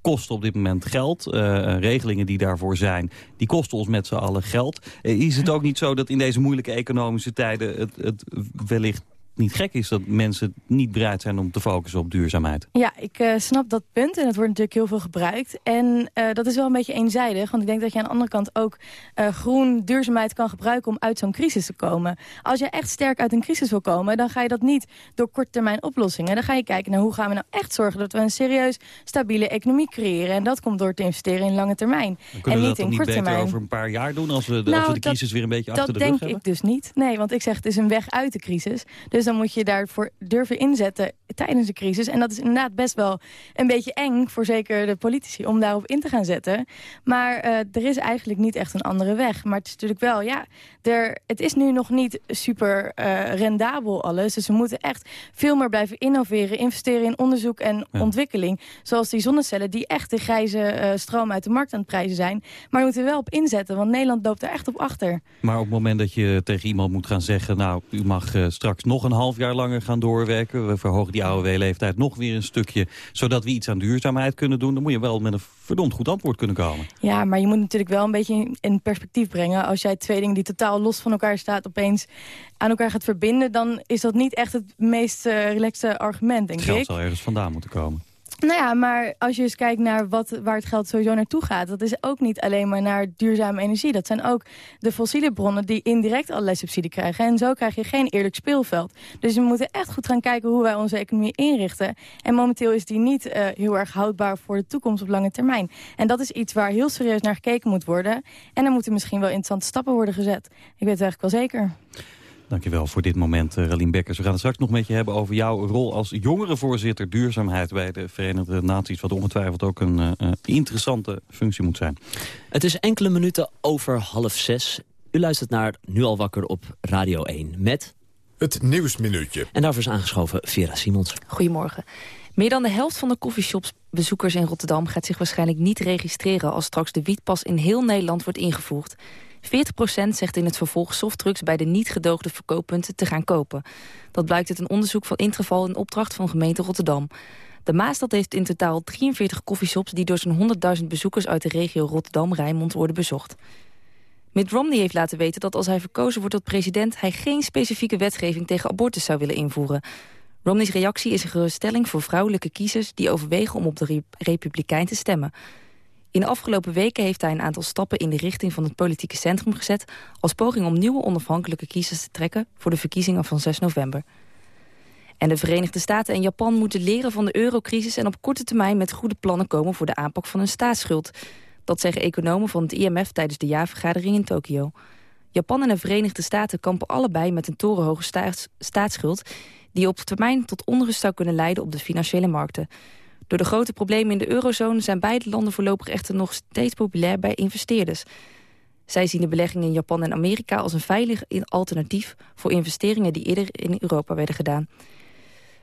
kosten op dit moment geld. Uh, regelingen die daarvoor zijn, die kosten ons met z'n allen geld. Uh, is het ook niet zo dat in deze moeilijke economische tijden... het, het wellicht niet gek is dat mensen niet bereid zijn om te focussen op duurzaamheid. Ja, ik uh, snap dat punt en het wordt natuurlijk heel veel gebruikt. En uh, dat is wel een beetje eenzijdig, want ik denk dat je aan de andere kant ook uh, groen duurzaamheid kan gebruiken om uit zo'n crisis te komen. Als je echt sterk uit een crisis wil komen, dan ga je dat niet door korttermijn oplossingen. Dan ga je kijken naar hoe gaan we nou echt zorgen dat we een serieus stabiele economie creëren. En dat komt door te investeren in lange termijn. en niet in korte termijn. over een paar jaar doen als we de, nou, als we de crisis dat, weer een beetje achter de rug hebben? Dat denk ik dus niet. Nee, want ik zeg het is een weg uit de crisis. Dus dan moet je daarvoor durven inzetten tijdens de crisis. En dat is inderdaad best wel een beetje eng voor zeker de politici om daarop in te gaan zetten. Maar uh, er is eigenlijk niet echt een andere weg. Maar het is natuurlijk wel, ja, er, het is nu nog niet super uh, rendabel alles. Dus we moeten echt veel meer blijven innoveren, investeren in onderzoek en ja. ontwikkeling. Zoals die zonnecellen die echt de grijze uh, stroom uit de markt aan het prijzen zijn. Maar we moeten wel op inzetten, want Nederland loopt er echt op achter. Maar op het moment dat je tegen iemand moet gaan zeggen, nou, u mag straks nog een half jaar langer gaan doorwerken. We verhogen die AOW-leeftijd nog weer een stukje... zodat we iets aan duurzaamheid kunnen doen. Dan moet je wel met een verdomd goed antwoord kunnen komen. Ja, maar je moet natuurlijk wel een beetje in perspectief brengen. Als jij twee dingen die totaal los van elkaar staan... opeens aan elkaar gaat verbinden... dan is dat niet echt het meest uh, relaxte argument, denk Geld ik. zal ergens vandaan moeten komen. Nou ja, maar als je eens kijkt naar wat, waar het geld sowieso naartoe gaat... dat is ook niet alleen maar naar duurzame energie. Dat zijn ook de fossiele bronnen die indirect allerlei subsidie krijgen. En zo krijg je geen eerlijk speelveld. Dus we moeten echt goed gaan kijken hoe wij onze economie inrichten. En momenteel is die niet uh, heel erg houdbaar voor de toekomst op lange termijn. En dat is iets waar heel serieus naar gekeken moet worden. En er moeten misschien wel interessante stappen worden gezet. Ik weet het eigenlijk wel zeker. Dankjewel voor dit moment, uh, Ralien Bekkers. We gaan het straks nog met je hebben over jouw rol als jongerenvoorzitter duurzaamheid bij de Verenigde Naties. Wat ongetwijfeld ook een uh, interessante functie moet zijn. Het is enkele minuten over half zes. U luistert naar Nu al wakker op Radio 1 met... Het Nieuwsminuutje. En daarvoor is aangeschoven Vera Simons. Goedemorgen. Meer dan de helft van de koffieshopsbezoekers in Rotterdam gaat zich waarschijnlijk niet registreren als straks de wietpas in heel Nederland wordt ingevoerd. 40% zegt in het vervolg softdrugs bij de niet gedoogde verkooppunten te gaan kopen. Dat blijkt uit een onderzoek van Intraval in opdracht van gemeente Rotterdam. De Maastad heeft in totaal 43 koffieshops die door zo'n 100.000 bezoekers uit de regio Rotterdam-Rijnmond worden bezocht. Mitt Romney heeft laten weten dat als hij verkozen wordt tot president... hij geen specifieke wetgeving tegen abortus zou willen invoeren. Romney's reactie is een geruststelling voor vrouwelijke kiezers... die overwegen om op de Republikein te stemmen. In de afgelopen weken heeft hij een aantal stappen in de richting van het politieke centrum gezet... als poging om nieuwe onafhankelijke kiezers te trekken voor de verkiezingen van 6 november. En de Verenigde Staten en Japan moeten leren van de eurocrisis... en op korte termijn met goede plannen komen voor de aanpak van hun staatsschuld. Dat zeggen economen van het IMF tijdens de jaarvergadering in Tokio. Japan en de Verenigde Staten kampen allebei met een torenhoge staats staatsschuld... die op termijn tot onrust zou kunnen leiden op de financiële markten. Door de grote problemen in de eurozone zijn beide landen voorlopig echter nog steeds populair bij investeerders. Zij zien de beleggingen in Japan en Amerika als een veilig alternatief voor investeringen die eerder in Europa werden gedaan.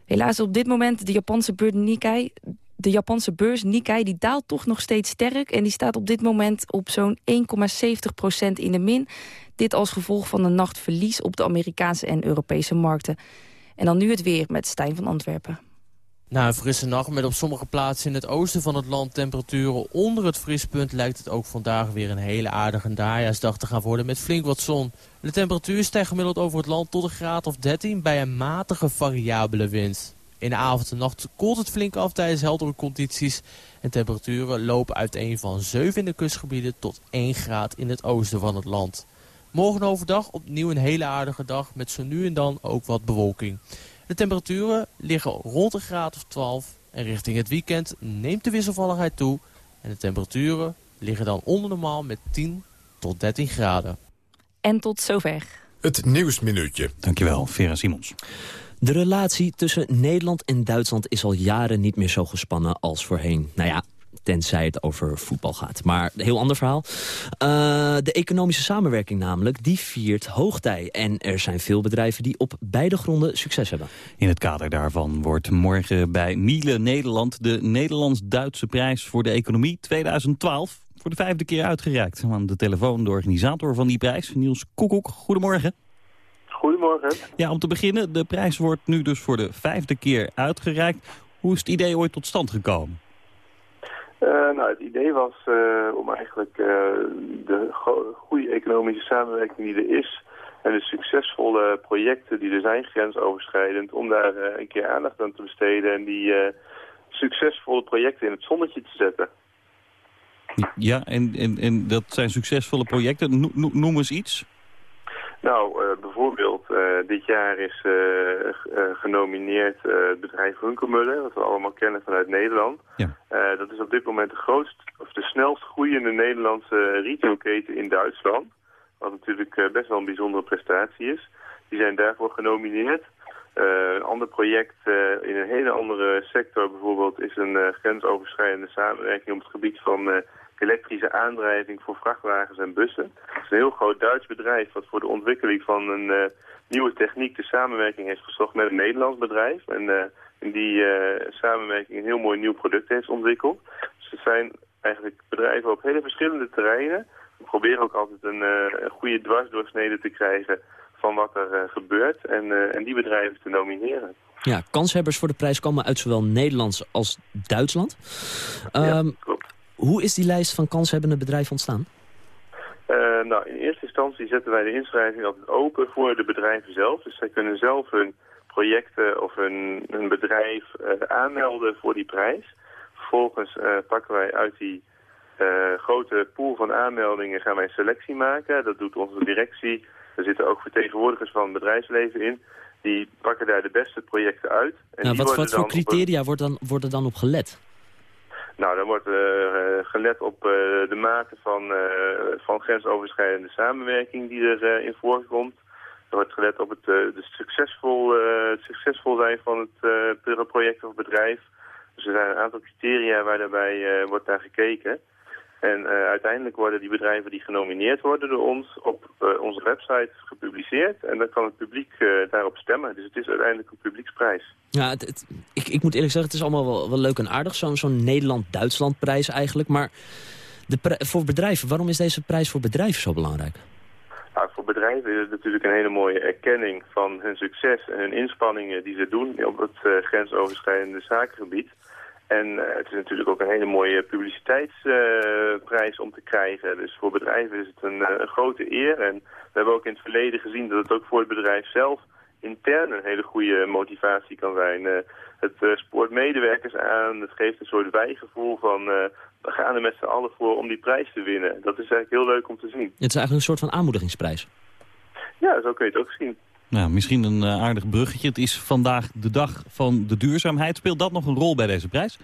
Helaas op dit moment de Japanse beurs Nikkei... De Japanse beurs Nikkei die daalt toch nog steeds sterk... en die staat op dit moment op zo'n 1,70% in de min. Dit als gevolg van een nachtverlies op de Amerikaanse en Europese markten. En dan nu het weer met Stijn van Antwerpen. Na een frisse nacht met op sommige plaatsen in het oosten van het land temperaturen onder het vriespunt... lijkt het ook vandaag weer een hele aardige najaarsdag te gaan worden met flink wat zon. De temperatuur stijgt gemiddeld over het land tot een graad of 13 bij een matige variabele wind. In de avond en nacht koelt het flink af tijdens heldere condities. En temperaturen lopen uiteen van 7 in de kustgebieden tot 1 graad in het oosten van het land. Morgen overdag opnieuw een hele aardige dag met zo nu en dan ook wat bewolking. De temperaturen liggen rond een graad of 12 en richting het weekend neemt de wisselvalligheid toe. En de temperaturen liggen dan onder normaal met 10 tot 13 graden. En tot zover. Het Nieuwsminuutje. Dankjewel, Vera Simons. De relatie tussen Nederland en Duitsland is al jaren niet meer zo gespannen als voorheen. Nou ja, tenzij het over voetbal gaat. Maar een heel ander verhaal. Uh, de economische samenwerking namelijk, die viert hoogtij. En er zijn veel bedrijven die op beide gronden succes hebben. In het kader daarvan wordt morgen bij Miele Nederland... de Nederlands-Duitse prijs voor de economie 2012 voor de vijfde keer uitgereikt. Aan de telefoon de organisator van die prijs, Niels Koekoek. Goedemorgen. Goedemorgen. Ja, om te beginnen, de prijs wordt nu dus voor de vijfde keer uitgereikt. Hoe is het idee ooit tot stand gekomen? Uh, nou, het idee was uh, om eigenlijk uh, de goede economische samenwerking die er is... en de succesvolle projecten die er zijn, grensoverschrijdend... om daar een keer aandacht aan te besteden... en die succesvolle projecten in het zonnetje te zetten. Ja, en, en, en dat zijn succesvolle projecten. No, noem eens iets. Nou, bijvoorbeeld dit jaar is uh, genomineerd het bedrijf Hunkelmuller, wat we allemaal kennen vanuit Nederland. Ja. dat is op dit moment de grootst, of de snelst groeiende Nederlandse retailketen in Duitsland. Wat natuurlijk best wel een bijzondere prestatie is. Die zijn daarvoor genomineerd. een ander project in een hele andere sector bijvoorbeeld is een grensoverschrijdende samenwerking op het gebied van elektrische aandrijving voor vrachtwagens en bussen. Het is een heel groot Duits bedrijf wat voor de ontwikkeling van een uh, nieuwe techniek de samenwerking heeft gezocht met een Nederlands bedrijf. En uh, in die uh, samenwerking een heel mooi nieuw product heeft ontwikkeld. Dus het zijn eigenlijk bedrijven op hele verschillende terreinen. We proberen ook altijd een, goede dwarsdoorsnede te krijgen van wat er gebeurt en, en die bedrijven te nomineren. Ja, kanshebbers voor de prijs komen uit zowel Nederlands als Duitsland. Ja, um, klopt. Hoe is die lijst van kanshebbende bedrijven ontstaan? Uh, nou, in eerste instantie zetten wij de inschrijving altijd open voor de bedrijven zelf. Dus zij kunnen zelf hun projecten of hun, hun bedrijf uh, aanmelden voor die prijs. Vervolgens uh, pakken wij uit die grote pool van aanmeldingen gaan wij een selectie maken. Dat doet onze directie. Er zitten ook vertegenwoordigers van het bedrijfsleven in. Die pakken daar de beste projecten uit. En nou, wat, wat voor criteria wordt, dan, wordt er dan op gelet? Nou, dan wordt uh, gelet op uh, de mate van, van grensoverschrijdende samenwerking die erin in voorkomt. Er wordt gelet op het de succesvol, succesvol zijn van het project of bedrijf. Dus er zijn een aantal criteria waar daarbij wordt naar gekeken. En uh, uiteindelijk worden die bedrijven die genomineerd worden door ons op uh, onze website gepubliceerd. En dan kan het publiek uh, daarop stemmen. Dus het is uiteindelijk een publieksprijs. Ja, het, het, ik, ik moet eerlijk zeggen, het is allemaal wel, wel leuk en aardig. Zo'n zo'n Nederland-Duitsland prijs eigenlijk. Maar de voor bedrijven, waarom is deze prijs voor bedrijven zo belangrijk? Nou, voor bedrijven is het natuurlijk een hele mooie erkenning van hun succes en hun inspanningen die ze doen op het grensoverschrijdende zakengebied. En uh, het is natuurlijk ook een hele mooie publiciteitsprijs uh, om te krijgen. Dus voor bedrijven is het een, uh, een, grote eer. En we hebben ook in het verleden gezien dat het ook voor het bedrijf zelf intern een hele goede motivatie kan zijn. het spoort medewerkers aan, het geeft een soort wijgevoel van we gaan er met z'n allen voor om die prijs te winnen. Dat is eigenlijk heel leuk om te zien. Het is eigenlijk een soort van aanmoedigingsprijs. Ja, zo kun je het ook zien. Nou, misschien een uh, aardig bruggetje. Het is vandaag de dag van de duurzaamheid. Speelt dat nog een rol bij deze prijs?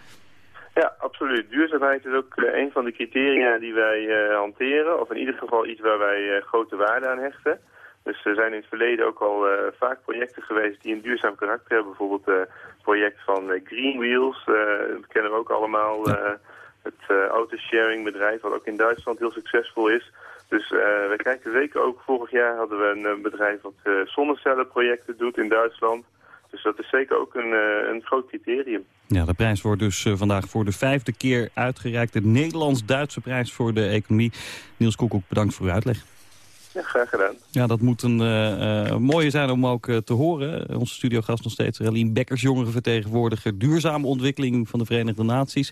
Ja, absoluut. Duurzaamheid is ook uh, een van de criteria die wij uh, hanteren. Of in ieder geval iets waar wij grote waarde aan hechten. Dus er zijn in het verleden ook al vaak projecten geweest die een duurzaam karakter hebben. Bijvoorbeeld het project van Green Wheels. dat kennen we ook allemaal. Het autosharing bedrijf wat ook in Duitsland heel succesvol is. Dus uh, we kijken zeker ook, vorig jaar hadden we een, bedrijf wat uh, zonnecellenprojecten doet in Duitsland. Dus dat is zeker ook een, eh, een groot criterium. Ja, de prijs wordt dus eh, vandaag voor de vijfde keer uitgereikt. De Nederlands-Duitse prijs voor de economie. Niels Koekoek, bedankt voor uw uitleg. Ja, graag gedaan. Ja, dat moet een eh, eh, mooie zijn om ook eh, te horen. Onze studiogast nog steeds, Relien Bekkers, jongerenvertegenwoordiger duurzame ontwikkeling van de Verenigde Naties.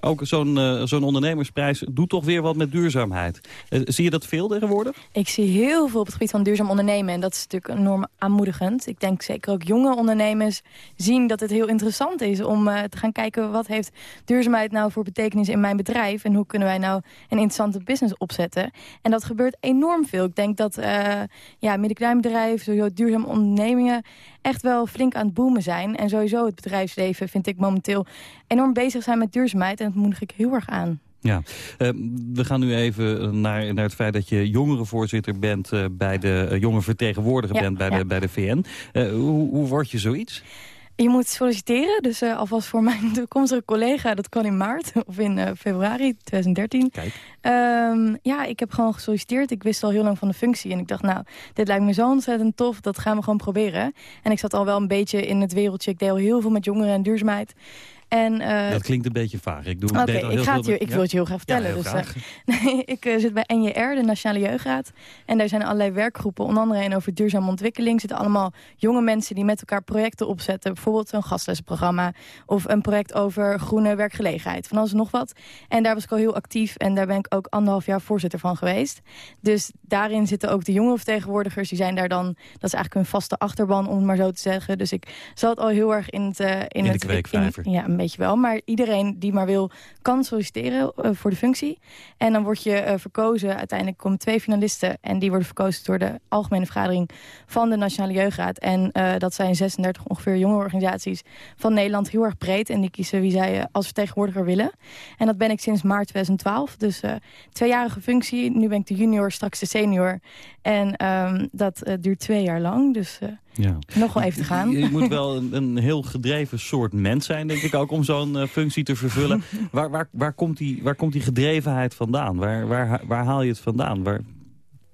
ook zo'n zo'n ondernemersprijs doet toch weer wat met duurzaamheid. zie je dat veel tegenwoordig? Ik zie heel veel op het gebied van duurzaam ondernemen. En dat is natuurlijk enorm aanmoedigend. Ik denk zeker ook jonge ondernemers zien dat het heel interessant is om te gaan kijken wat heeft duurzaamheid nou voor betekenis in mijn bedrijf. En hoe kunnen wij nou een interessante business opzetten. En dat gebeurt enorm veel denk dat uh, ja, midden-kleinbedrijven, sowieso duurzame ondernemingen... echt wel flink aan het boomen zijn. En sowieso het bedrijfsleven vind ik momenteel enorm bezig zijn met duurzaamheid. En dat moedig ik heel erg aan. Ja, uh, we gaan nu even naar, naar het feit dat je jongerenvoorzitter bent uh, bij de jonge vertegenwoordiger ja, bent bij, ja. de, bij de VN. hoe, hoe word je zoiets? Je moet solliciteren, dus uh, alvast voor mijn toekomstige collega. Dat kan in maart of in uh, februari 2013. Kijk. Um, ja, ik heb gewoon gesolliciteerd. Ik wist al heel lang van de functie. En ik dacht, nou, dit lijkt me zo ontzettend tof. Dat gaan we gewoon proberen. En ik zat al wel een beetje in het wereldje. Ik deel heel veel met jongeren en duurzaamheid. En, uh, dat klinkt een beetje vaag. Ik, doe, Oké, okay, ik, ga het je, ik wil het je heel graag vertellen. Ja, heel dus, graag. Uh, nee, ik uh, zit bij NJR, de Nationale Jeugdraad. En daar zijn allerlei werkgroepen, onder andere een over duurzame ontwikkeling. zitten allemaal jonge mensen die met elkaar projecten opzetten. Bijvoorbeeld een gastlessenprogramma of een project over groene werkgelegenheid. Van alles en nog wat. En daar was ik al heel actief en daar ben ik ook anderhalf jaar voorzitter van geweest. Dus daarin zitten ook de jongerenvertegenwoordigers. Die zijn daar dan, dat is eigenlijk hun vaste achterban om het maar zo te zeggen. Dus ik zat al heel erg in het... in, in het, de kweekvijver. In, ja, beetje wel. Maar iedereen die maar wil, kan solliciteren uh, voor de functie. En dan word je uh, verkozen. Uiteindelijk komen twee finalisten. En die worden verkozen door de Algemene Vergadering van de Nationale Jeugdraad. En uh, dat zijn 36 ongeveer jonge organisaties van Nederland. Heel erg breed. En die kiezen wie zij als vertegenwoordiger willen. En dat ben ik sinds maart 2012. Dus tweejarige functie. Nu ben ik de junior, straks de senior. En um, dat duurt twee jaar lang. Dus... Ja. Nog wel even te gaan. Je, je moet wel een, een, heel gedreven soort mens zijn, denk ik ook, om zo'n uh, functie te vervullen. waar, waar, waar, komt die, waar komt die gedrevenheid vandaan? Waar, waar, waar haal je het vandaan? Waar...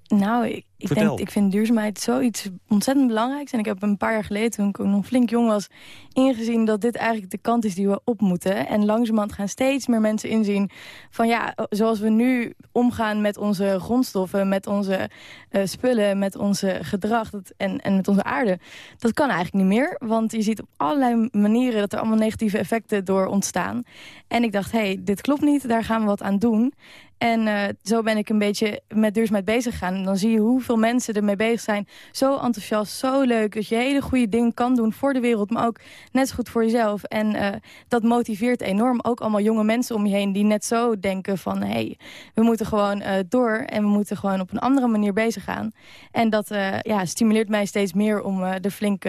Nou, ik, ik, denk, ik vind duurzaamheid zoiets ontzettend belangrijks. En ik heb een paar jaar geleden, toen ik nog flink jong was... ingezien dat dit eigenlijk de kant is die we op moeten. En langzamerhand gaan steeds meer mensen inzien... van ja, zoals we nu omgaan met onze grondstoffen... met onze uh, spullen, met onze gedrag dat, en, en met onze aarde... dat kan eigenlijk niet meer. Want je ziet op allerlei manieren dat er allemaal negatieve effecten door ontstaan. En ik dacht, hé, hey, dit klopt niet, daar gaan we wat aan doen... En uh, zo ben ik een beetje met duurzaamheid bezig gegaan. En dan zie je hoeveel mensen ermee bezig zijn. Zo enthousiast, zo leuk. Dat je hele goede dingen kan doen voor de wereld. Maar ook net zo goed voor jezelf. En uh, dat motiveert enorm. Ook allemaal jonge mensen om je heen die net zo denken van... hé, hey, we moeten gewoon uh, door. En we moeten gewoon op een andere manier bezig gaan. En dat ja, stimuleert mij steeds meer om er flink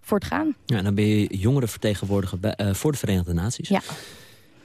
voor te gaan. Ja, en dan ben je jongerenvertegenwoordiger bij, voor de Verenigde Naties. Ja.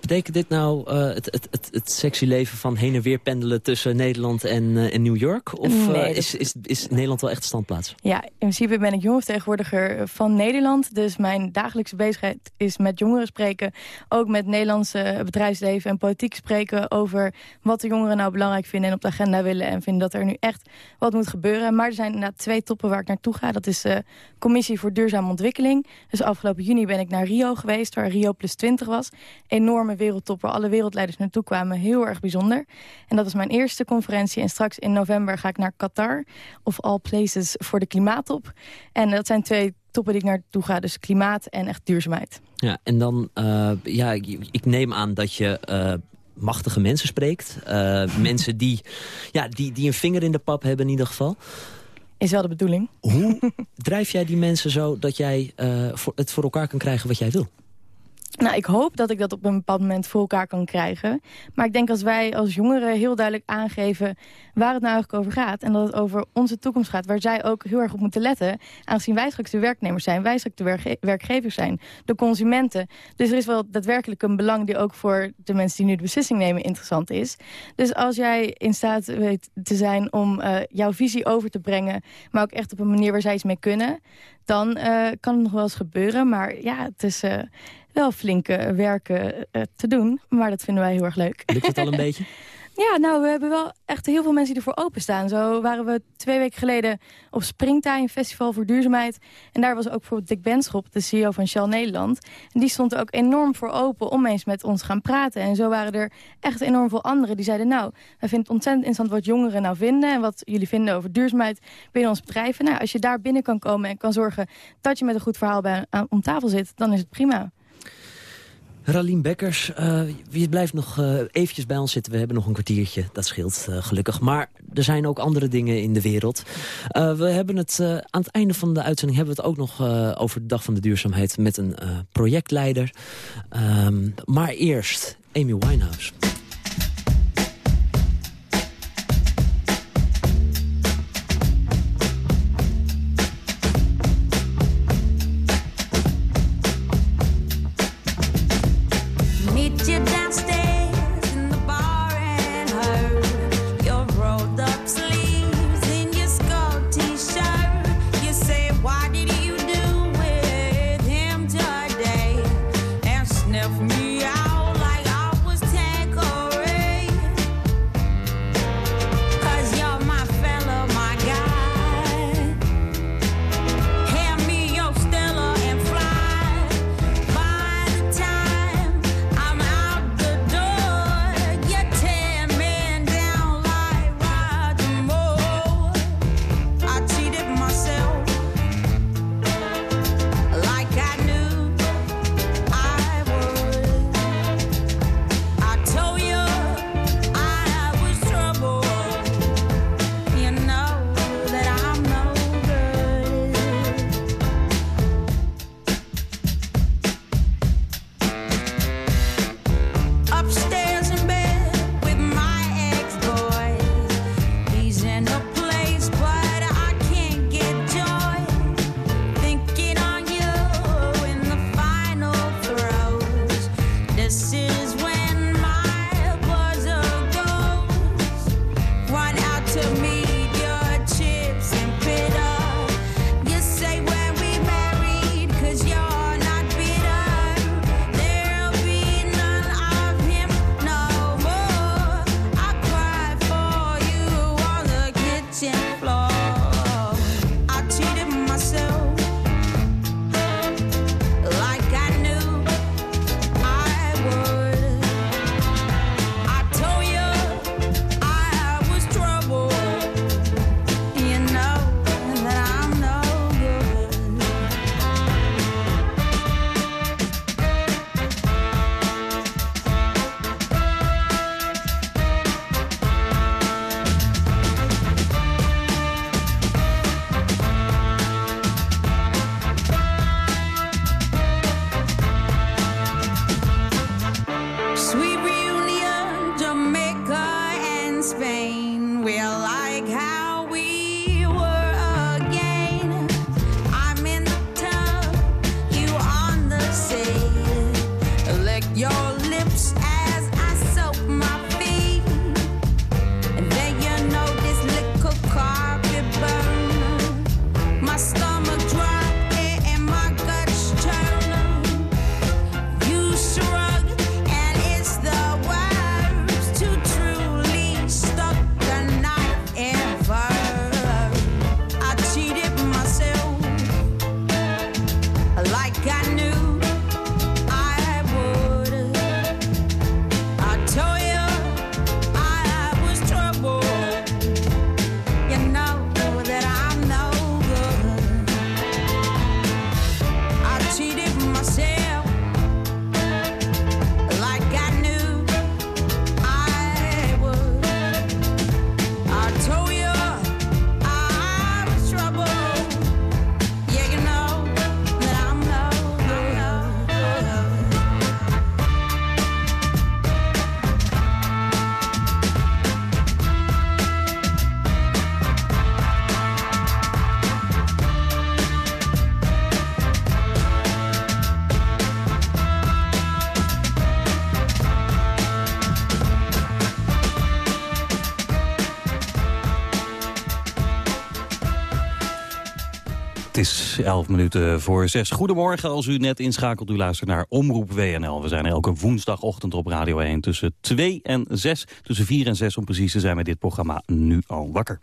Betekent dit nou uh, het, het, het, het sexy leven van heen en weer pendelen tussen Nederland en, uh, en New York? Of nee, uh, is, is, is Nederland wel echt de standplaats? Ja, in principe ben ik jongerenvertegenwoordiger van Nederland. Dus mijn dagelijkse bezigheid is met jongeren spreken. Ook met Nederlandse bedrijfsleven en politiek spreken over wat de jongeren nou belangrijk vinden en op de agenda willen. En vinden dat er nu echt wat moet gebeuren. Maar er zijn inderdaad twee toppen waar ik naartoe ga. Dat is de Commissie voor Duurzame Ontwikkeling. Dus afgelopen juni ben ik naar Rio geweest, waar Rio plus 20 was. Enorme wereldtop waar alle wereldleiders naartoe kwamen. Heel erg bijzonder. En dat was mijn eerste conferentie. En straks in november ga ik naar Qatar. Of all places voor de klimaattop. En dat zijn twee toppen die ik naartoe ga. Dus klimaat en echt duurzaamheid. Ja, en dan, uh, ja, ik neem aan dat je... Uh machtige mensen spreekt. Uh, mensen die, ja, die, die een vinger in de pap hebben in ieder geval. Is wel de bedoeling. Hoe drijf jij die mensen zo dat jij uh, voor, het voor elkaar kan krijgen wat jij wil? Nou, ik hoop dat ik dat op een bepaald moment voor elkaar kan krijgen. Maar ik denk als wij als jongeren heel duidelijk aangeven waar het nou eigenlijk over gaat... en dat het over onze toekomst gaat, waar zij ook heel erg op moeten letten... aangezien wij straks de werknemers zijn, wij straks de werkge werkgevers zijn, de consumenten. Dus er is wel daadwerkelijk een belang die ook voor de mensen die nu de beslissing nemen interessant is. Dus als jij in staat weet te zijn om uh, jouw visie over te brengen... maar ook echt op een manier waar zij iets mee kunnen... dan uh, kan het nog wel eens gebeuren. Maar ja, het is... Uh, wel flinke werken uh, te doen. Maar dat vinden wij heel erg leuk. Lukt het al een beetje? Ja, nou, we hebben wel echt heel veel mensen die ervoor openstaan. Zo waren we twee weken geleden op Springtime Festival voor Duurzaamheid. En daar was ook bijvoorbeeld Dick Benschop, de CEO van Shell Nederland. En die stond er ook enorm voor open om eens met ons gaan praten. En zo waren er echt enorm veel anderen die zeiden... nou, wij vinden het ontzettend interessant wat jongeren nou vinden... en wat jullie vinden over duurzaamheid binnen ons bedrijf. Nou, als je daar binnen kan komen en kan zorgen dat je met een goed verhaal bij, aan, om tafel zit... dan is het prima. Ralien Bekkers, uh, je blijft nog uh, eventjes bij ons zitten. We hebben nog een kwartiertje, dat scheelt uh, gelukkig. Maar er zijn ook andere dingen in de wereld. we hebben het aan het einde van de uitzending hebben we het ook nog over de Dag van de Duurzaamheid... met een projectleider. Um, maar eerst Amy Winehouse. treat you down. Het is 11 minuten voor 6. Goedemorgen als u net inschakelt. U luistert naar Omroep WNL. We zijn er elke woensdagochtend op Radio 1 tussen 2 en 6. Tussen 4 en 6 om precies te zijn met dit programma Nu al wakker.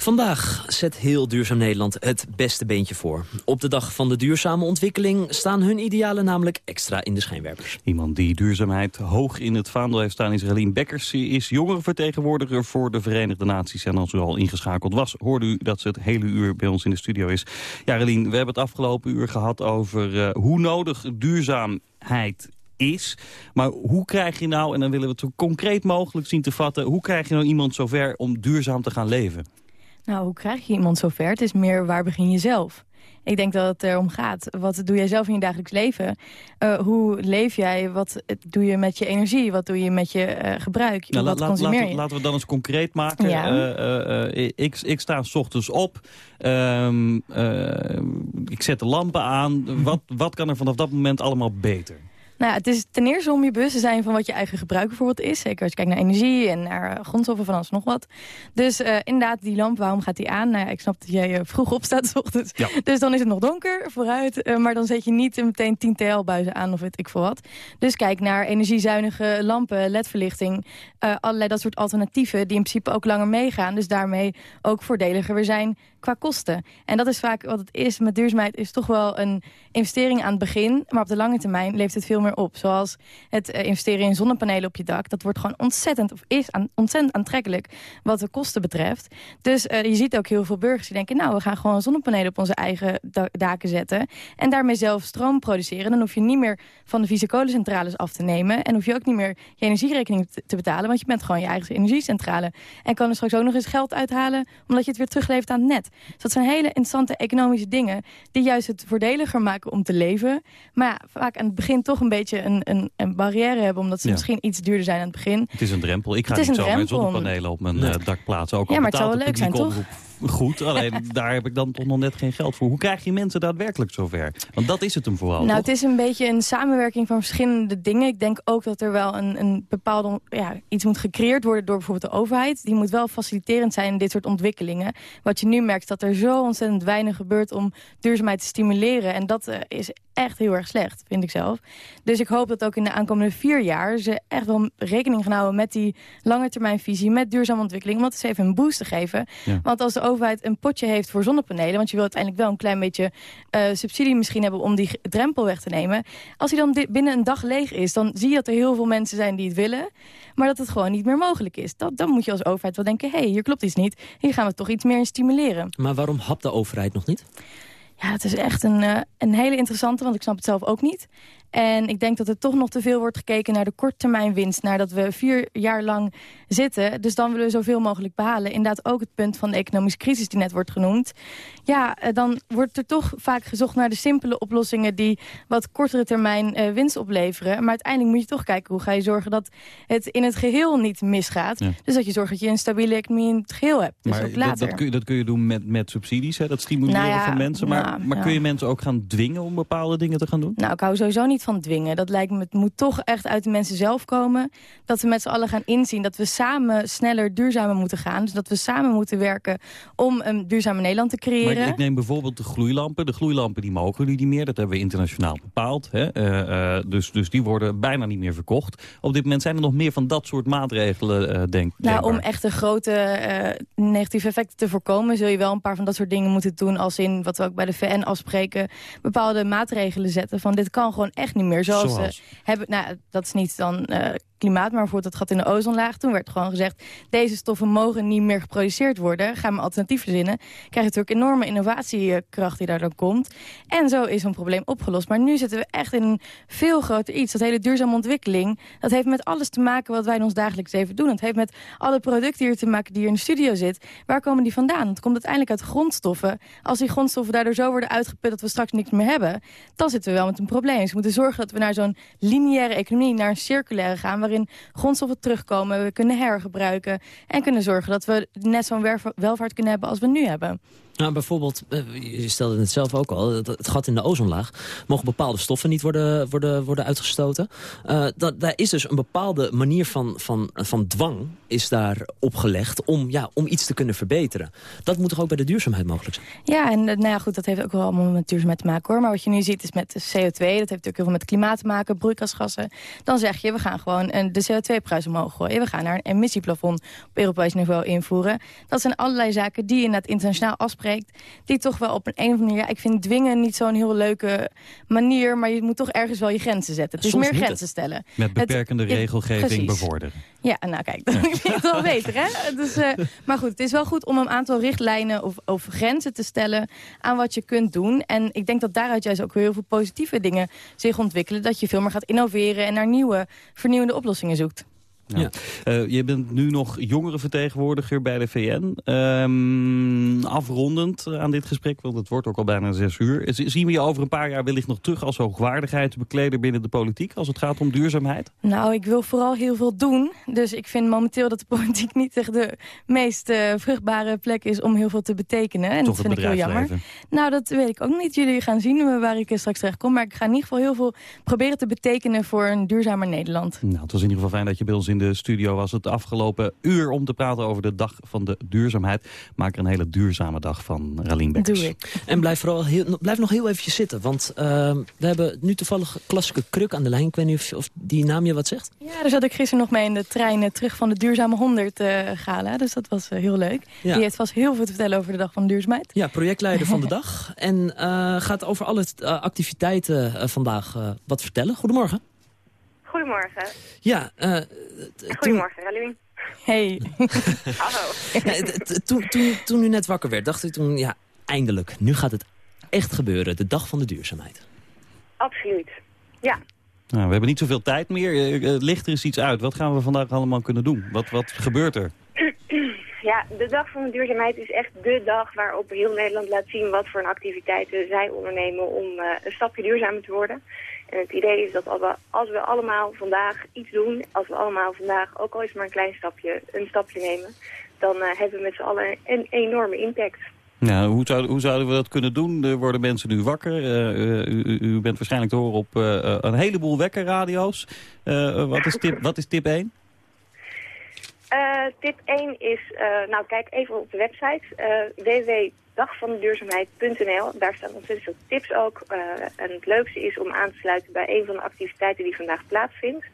Vandaag zet heel Duurzaam Nederland het beste beentje voor. Op de dag van de duurzame ontwikkeling staan hun idealen namelijk extra in de schijnwerpers. Iemand die duurzaamheid hoog in het vaandel heeft staan is Relien Bekkers. Ze is jongerenvertegenwoordiger voor de Verenigde Naties. En als u al ingeschakeld was, hoorde u dat ze het hele uur bij ons in de studio is. Ja, Relien, we hebben het afgelopen uur gehad over uh, hoe nodig duurzaamheid is. Maar hoe krijg je nou, en dan willen we het zo concreet mogelijk zien te vatten... hoe krijg je nou iemand zover om duurzaam te gaan leven? Nou, hoe krijg je iemand zover? Het is meer waar begin je zelf? Ik denk dat het erom gaat. Wat doe jij zelf in je dagelijks leven? Uh, hoe leef jij? Wat doe je met je energie? Wat doe je met je uh, gebruik? Nou, wat laten, je? laten we dan eens concreet maken. Ja. Uh, ik, ik sta s ochtends op. Um, ik zet de lampen aan. Wat, wat kan er vanaf dat moment allemaal beter? Nou, het is ten eerste om je bewust te zijn van wat je eigen gebruik bijvoorbeeld is. Zeker als je kijkt naar energie en naar grondstoffen van alles nog wat. Dus uh, inderdaad, die lamp, waarom gaat die aan? Nou ja, ik snap dat jij vroeg opstaat s ochtends. Ja. Dus dan is het nog donker, vooruit. Uh, maar dan zet je niet meteen 10 TL-buizen aan of weet ik veel wat. Dus kijk naar energiezuinige lampen, ledverlichting. Allerlei dat soort alternatieven die in principe ook langer meegaan. Dus daarmee ook voordeliger weer zijn qua kosten. En dat is vaak wat het is met duurzaamheid. is toch wel een investering aan het begin. Maar op de lange termijn leeft het veel meer op. Zoals het uh, investeren in zonnepanelen op je dak. Dat wordt gewoon ontzettend, of is ontzettend aantrekkelijk wat de kosten betreft. Dus uh, je ziet ook heel veel burgers die denken... nou, we gaan gewoon zonnepanelen op onze eigen da daken zetten. En daarmee zelf stroom produceren. Dan hoef je niet meer van de vieze kolencentrales af te nemen. En hoef je ook niet meer je energierekening te betalen. Want je bent gewoon je eigen energiecentrale. En kan er straks ook nog eens geld uithalen... omdat je het weer teruglevert aan het net. Dus dat zijn hele interessante economische dingen... die juist het voordeliger maken om te leven. Maar ja, vaak aan het begin toch een beetje een, een, een barrière hebben... omdat ze Ja. misschien iets duurder zijn aan het begin. Het is een drempel. Ik ga niet zomaar drempel. zonnepanelen op mijn Nee. eh, dak plaatsen. Ook Ja, maar het zou wel leuk zijn, omroep Goed, alleen daar heb ik dan toch nog net geen geld voor. Hoe krijg je mensen daadwerkelijk zover? Want dat is het hem vooral, Nou, toch? het is een beetje een samenwerking van verschillende dingen. Ik denk ook dat er wel een, een bepaalde ja, iets moet gecreëerd worden door bijvoorbeeld de overheid. Die moet wel faciliterend zijn in dit soort ontwikkelingen. Wat je nu merkt dat er zo ontzettend weinig gebeurt om duurzaamheid te stimuleren. En dat eh, is echt heel erg slecht, vind ik zelf. Dus ik hoop dat ook in de aankomende vier jaar ze echt wel rekening gaan houden met die lange termijn visie, met duurzame ontwikkeling. Om dat eens even een boost te geven. Ja. Want als de overheid een potje heeft voor zonnepanelen, want je wil uiteindelijk wel een klein beetje eh, subsidie misschien hebben om die drempel weg te nemen. Als die dan binnen een dag leeg is, dan zie je dat er heel veel mensen zijn die het willen, maar dat het gewoon niet meer mogelijk is. Dat, dan moet je als overheid wel denken, hé, hey, hier klopt iets niet. Hier gaan we toch iets meer in stimuleren. Maar waarom hapt de overheid nog niet? Ja, het is echt een, eh, een hele interessante, want ik snap het zelf ook niet. En ik denk dat er toch nog te veel wordt gekeken naar de korttermijnwinst. Naar dat we vier jaar lang zitten. Dus dan willen we zoveel mogelijk behalen. Inderdaad ook het punt van de economische crisis die net wordt genoemd. Ja, eh, dan wordt er toch vaak gezocht naar de simpele oplossingen... die wat kortere termijn eh, winst opleveren. Maar uiteindelijk moet je toch kijken hoe ga je zorgen... dat het in het geheel niet misgaat. Ja. Dus dat je zorgt dat je een stabiele economie in het geheel hebt. Dus maar ook dat, later. dat, kun je, dat kun je doen met, met subsidies, hè? dat stimuleren Nou ja, van mensen. Maar, nou, maar kun je mensen ook gaan dwingen om bepaalde dingen te gaan doen? Nou, ik hou sowieso niet van dwingen. Dat lijkt me, het moet toch echt uit de mensen zelf komen. Dat we met z'n allen gaan inzien dat we samen sneller duurzamer moeten gaan. Dus dat we samen moeten werken om een duurzame Nederland te creëren. Maar ik, ik neem bijvoorbeeld de gloeilampen. De gloeilampen die mogen nu niet meer. Dat hebben we internationaal bepaald. Hè? Eh, eh, dus, dus die worden bijna niet meer verkocht. Op dit moment zijn er nog meer van dat soort maatregelen, eh denk Nou, denkbaar. om echt de grote negatieve effecten te voorkomen... zul je wel een paar van dat soort dingen moeten doen... als in, wat we ook bij de VN afspreken... bepaalde maatregelen zetten van dit kan gewoon echt niet meer. Zoals, Zoals? eh, hebben, nou, dat is niet dan eh, klimaat, maar bijvoorbeeld het gat in de ozonlaag. Toen werd gewoon gezegd, deze stoffen mogen niet meer geproduceerd worden. Ga maar alternatief verzinnen. Krijg je natuurlijk enorme innovatiekracht die daar dan komt. En zo is zo'n probleem opgelost. Maar nu zitten we echt in een veel groter iets. Dat hele duurzame ontwikkeling, dat heeft met alles te maken wat wij in ons dagelijks leven doen. Het heeft met alle producten hier te maken die hier in de studio zit. Waar komen die vandaan? Het komt uiteindelijk uit grondstoffen. Als die grondstoffen daardoor zo worden uitgeput dat we straks niks meer hebben, dan zitten we wel met een probleem. Dus we moeten zorgen dat we naar zo'n lineaire economie, naar een circulaire gaan, waarin grondstoffen terugkomen, we kunnen hergebruiken en kunnen zorgen dat we net zo'n welvaart kunnen hebben als we nu hebben. Nou, bijvoorbeeld, eh, je stelde het zelf ook al, het, het gat in de ozonlaag. Mogen bepaalde stoffen niet worden, worden, worden uitgestoten. Eh, dat, daar is dus een bepaalde manier van, van, van dwang is daar opgelegd om, ja, om iets te kunnen verbeteren. Dat moet toch ook bij de duurzaamheid mogelijk zijn? Ja, en nou ja, goed, dat heeft ook wel allemaal met duurzaamheid te maken hoor. Maar wat je nu ziet is met de CO2, dat heeft natuurlijk heel veel met klimaat te maken, broeikasgassen. Dan zeg je, we gaan gewoon de CO2-prijs omhoog gooien. We gaan naar een emissieplafond op Europees niveau invoeren. Dat zijn allerlei zaken die je net internationaal afspreekt. Die toch wel op een, een of andere manier, ja, ik vind dwingen niet zo'n heel leuke manier. Maar je moet toch ergens wel je grenzen zetten. Het is meer grenzen stellen. Met beperkende het, regelgeving bevorderen. Ja, nou kijk, dat klinkt wel beter, hè? Dus, uh, maar goed, het is wel goed om een aantal richtlijnen of, of grenzen te stellen aan wat je kunt doen. En ik denk dat daaruit juist ook heel veel positieve dingen zich ontwikkelen. Dat je veel meer gaat innoveren en naar nieuwe, vernieuwende oplossingen zoekt. Ja. Uh, je bent nu nog jongerenvertegenwoordiger bij de VN. Um, afrondend aan dit gesprek, want het wordt ook al bijna zes uur. Zien we je over een paar jaar wellicht nog terug als hoogwaardigheidsbekleder binnen de politiek... als het gaat om duurzaamheid? Nou, ik wil vooral heel veel doen. Dus ik vind momenteel dat de politiek niet echt de meest uh, vruchtbare plek is... om heel veel te betekenen. En Toch dat vind ik heel jammer. Nou, dat weet ik ook niet. Jullie gaan zien waar ik straks terecht kom. Maar ik ga in ieder geval heel veel proberen te betekenen voor een duurzamer Nederland. Nou, het was in ieder geval fijn dat je bij ons in de studio was het afgelopen uur om te praten over de dag van de duurzaamheid. Maak er een hele duurzame dag van, Ralien Bekkers. Doe ik. En blijf, vooral heel, blijf nog heel eventjes zitten, want uh, we hebben nu toevallig klassieke Kruk aan de lijn. Ik weet niet of, of, die naam je wat zegt? Ja, daar zat ik gisteren nog mee in de trein terug van de Duurzame 100 uh, gala. Dus dat was uh, heel leuk. Ja. Die heeft vast heel veel te vertellen over de dag van de duurzaamheid. Ja, projectleider van de dag. En gaat over alle activiteiten vandaag wat vertellen. Goedemorgen. Goedemorgen. Ja, uh, Goedemorgen, Ralien. Hey. Hallo. Ja, toen, toen, toen u net wakker werd, dacht u toen, ja, eindelijk, nu gaat het echt gebeuren. De dag van de duurzaamheid. Absoluut, ja. Nou, we hebben niet zoveel tijd meer. Uh, ligt er eens iets uit. Wat gaan we vandaag allemaal kunnen doen? Wat, wat gebeurt er? Ja, de dag van de duurzaamheid is echt de dag waarop heel Nederland laat zien wat voor activiteiten zij ondernemen om uh, een stapje duurzamer te worden. En het idee is dat als we allemaal vandaag iets doen, als we allemaal vandaag ook al eens maar een klein stapje, een stapje nemen, dan uh, hebben we met z'n allen een enorme impact. Nou, hoe, hoe zouden we dat kunnen doen? Er worden mensen nu wakker. Uh, u, u, bent waarschijnlijk te horen op een heleboel wekkerradio's. wat, is tip, wat is tip 1? Tip 1 is, nou kijk even op de website www dagvandeduurzaamheid.nl. Daar staan ontzettend veel tips ook. En het leukste is om aan te sluiten bij een van de activiteiten die vandaag plaatsvindt.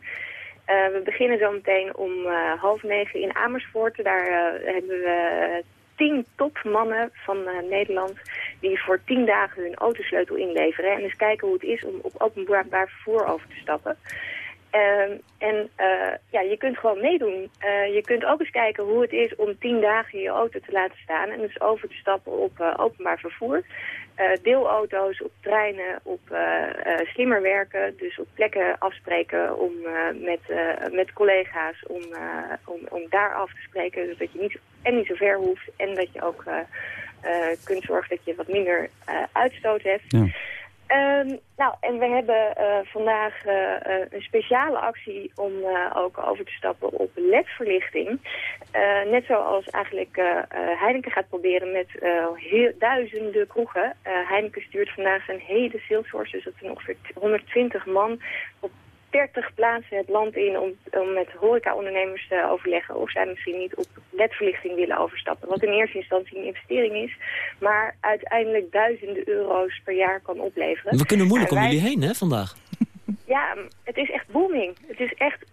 We beginnen zo meteen om half negen in Amersfoort. Daar hebben we tien topmannen van Nederland die voor tien dagen hun autosleutel inleveren. En eens kijken hoe het is om op openbaar vervoer over te stappen. Uh, en uh, ja, je kunt gewoon meedoen. Uh, je kunt ook eens kijken hoe het is om tien dagen je auto te laten staan... en dus over te stappen op uh, openbaar vervoer. deelauto's, op treinen, op slimmer werken. Dus op plekken afspreken om, met, met collega's om, om, om daar af te spreken. Zodat je niet, en niet zo ver hoeft en dat je ook kunt zorgen dat je wat minder uitstoot hebt... Ja. Um, nou, en we hebben uh, vandaag uh, een speciale actie om ook over te stappen op ledverlichting. net zoals eigenlijk Heineken gaat proberen met heel, duizenden kroegen. Heineken stuurt vandaag zijn hele salesforce, dus dat zijn ongeveer 120 man op 30 plaatsen het land in om, om met horecaondernemers te overleggen of zij misschien niet op ledverlichting willen overstappen. Wat in eerste instantie een investering is, maar uiteindelijk duizenden euro's per jaar kan opleveren. We kunnen moeilijk om jullie heen hè, vandaag. Ja, het is echt booming. Het is echt...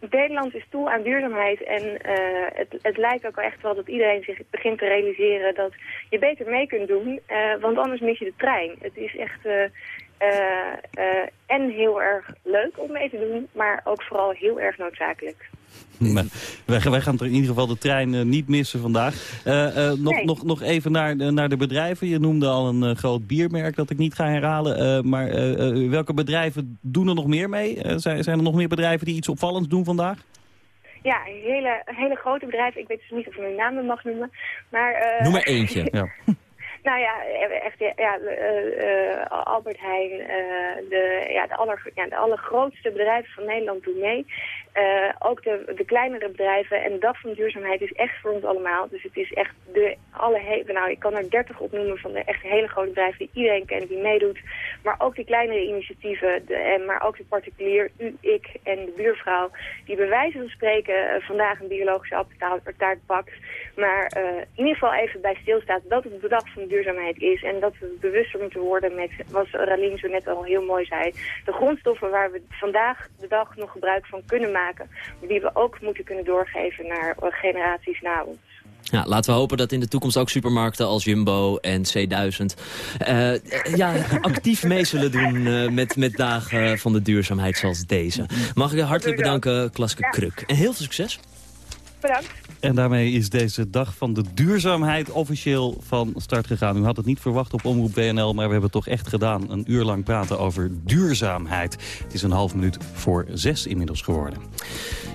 Nederland is toe aan duurzaamheid en uh, het, het, lijkt ook echt wel dat iedereen zich begint te realiseren dat je beter mee kunt doen, uh, want anders mis je de trein. Het is echt uh, en heel erg leuk om mee te doen, maar ook vooral heel erg noodzakelijk. wij, wij, gaan in ieder geval de trein uh, niet missen vandaag. Uh, nog, nee. nog, nog even naar, naar de bedrijven. Je noemde al een groot biermerk dat ik niet ga herhalen. maar welke bedrijven doen er nog meer mee? zijn, zijn er nog meer bedrijven die iets opvallends doen vandaag? Ja, hele, hele grote bedrijven. Ik weet dus niet of ik mijn namen mag noemen. Maar, Noem maar eentje. ja. Nou ja, echt, ja, uh, Albert Heijn, de, ja, de, aller, ja, de allergrootste bedrijven van Nederland doen mee. Ook de, de kleinere bedrijven en de dag van duurzaamheid is echt voor ons allemaal. Dus het is echt de alle hele, nou ik kan er dertig opnoemen van de echt hele grote bedrijven die iedereen kent die meedoet. Maar ook die kleinere initiatieven, de, en, maar ook de particulier, u, ik en de buurvrouw, die bij wijze van spreken vandaag een biologische appeltaart bakt. Maar uh, in ieder geval even bij stilstaat dat het de dag van duurzaamheid is. En dat we bewuster moeten worden met, wat Ralien zo net al heel mooi zei, de grondstoffen waar we vandaag de dag nog gebruik van kunnen maken. Die we ook moeten kunnen doorgeven naar generaties na ons. Ja, laten we hopen dat in de toekomst ook supermarkten als Jumbo en C1000... Uh, ja, actief mee zullen doen uh, met, met dagen van de duurzaamheid zoals deze. Mag ik je hartelijk bedanken, Klaske Kruk. En heel veel succes. Bedankt. En daarmee is deze dag van de duurzaamheid officieel van start gegaan. U had het niet verwacht op Omroep BNL, maar we hebben het toch echt gedaan. Een uur lang praten over duurzaamheid. Het is een half minuut voor zes inmiddels geworden.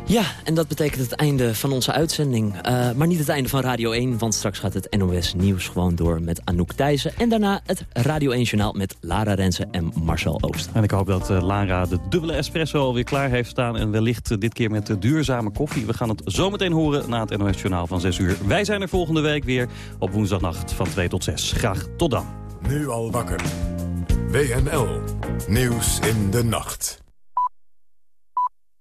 Ja, en dat betekent het einde van onze uitzending. Uh, maar niet het einde van Radio 1, want straks gaat het NOS Nieuws gewoon door met Anouk Thijssen. En daarna het Radio 1 Journaal met Lara Rensen en Marcel Ooster. En ik hoop dat uh, Lara de dubbele espresso alweer klaar heeft staan. En wellicht uh, dit keer met de duurzame koffie. We gaan het zometeen horen na het NOS Journaal van 6 uur. Wij zijn er volgende week weer op woensdagnacht van 2 tot 6. Graag tot dan. Nu al wakker. WNL. Nieuws in de nacht.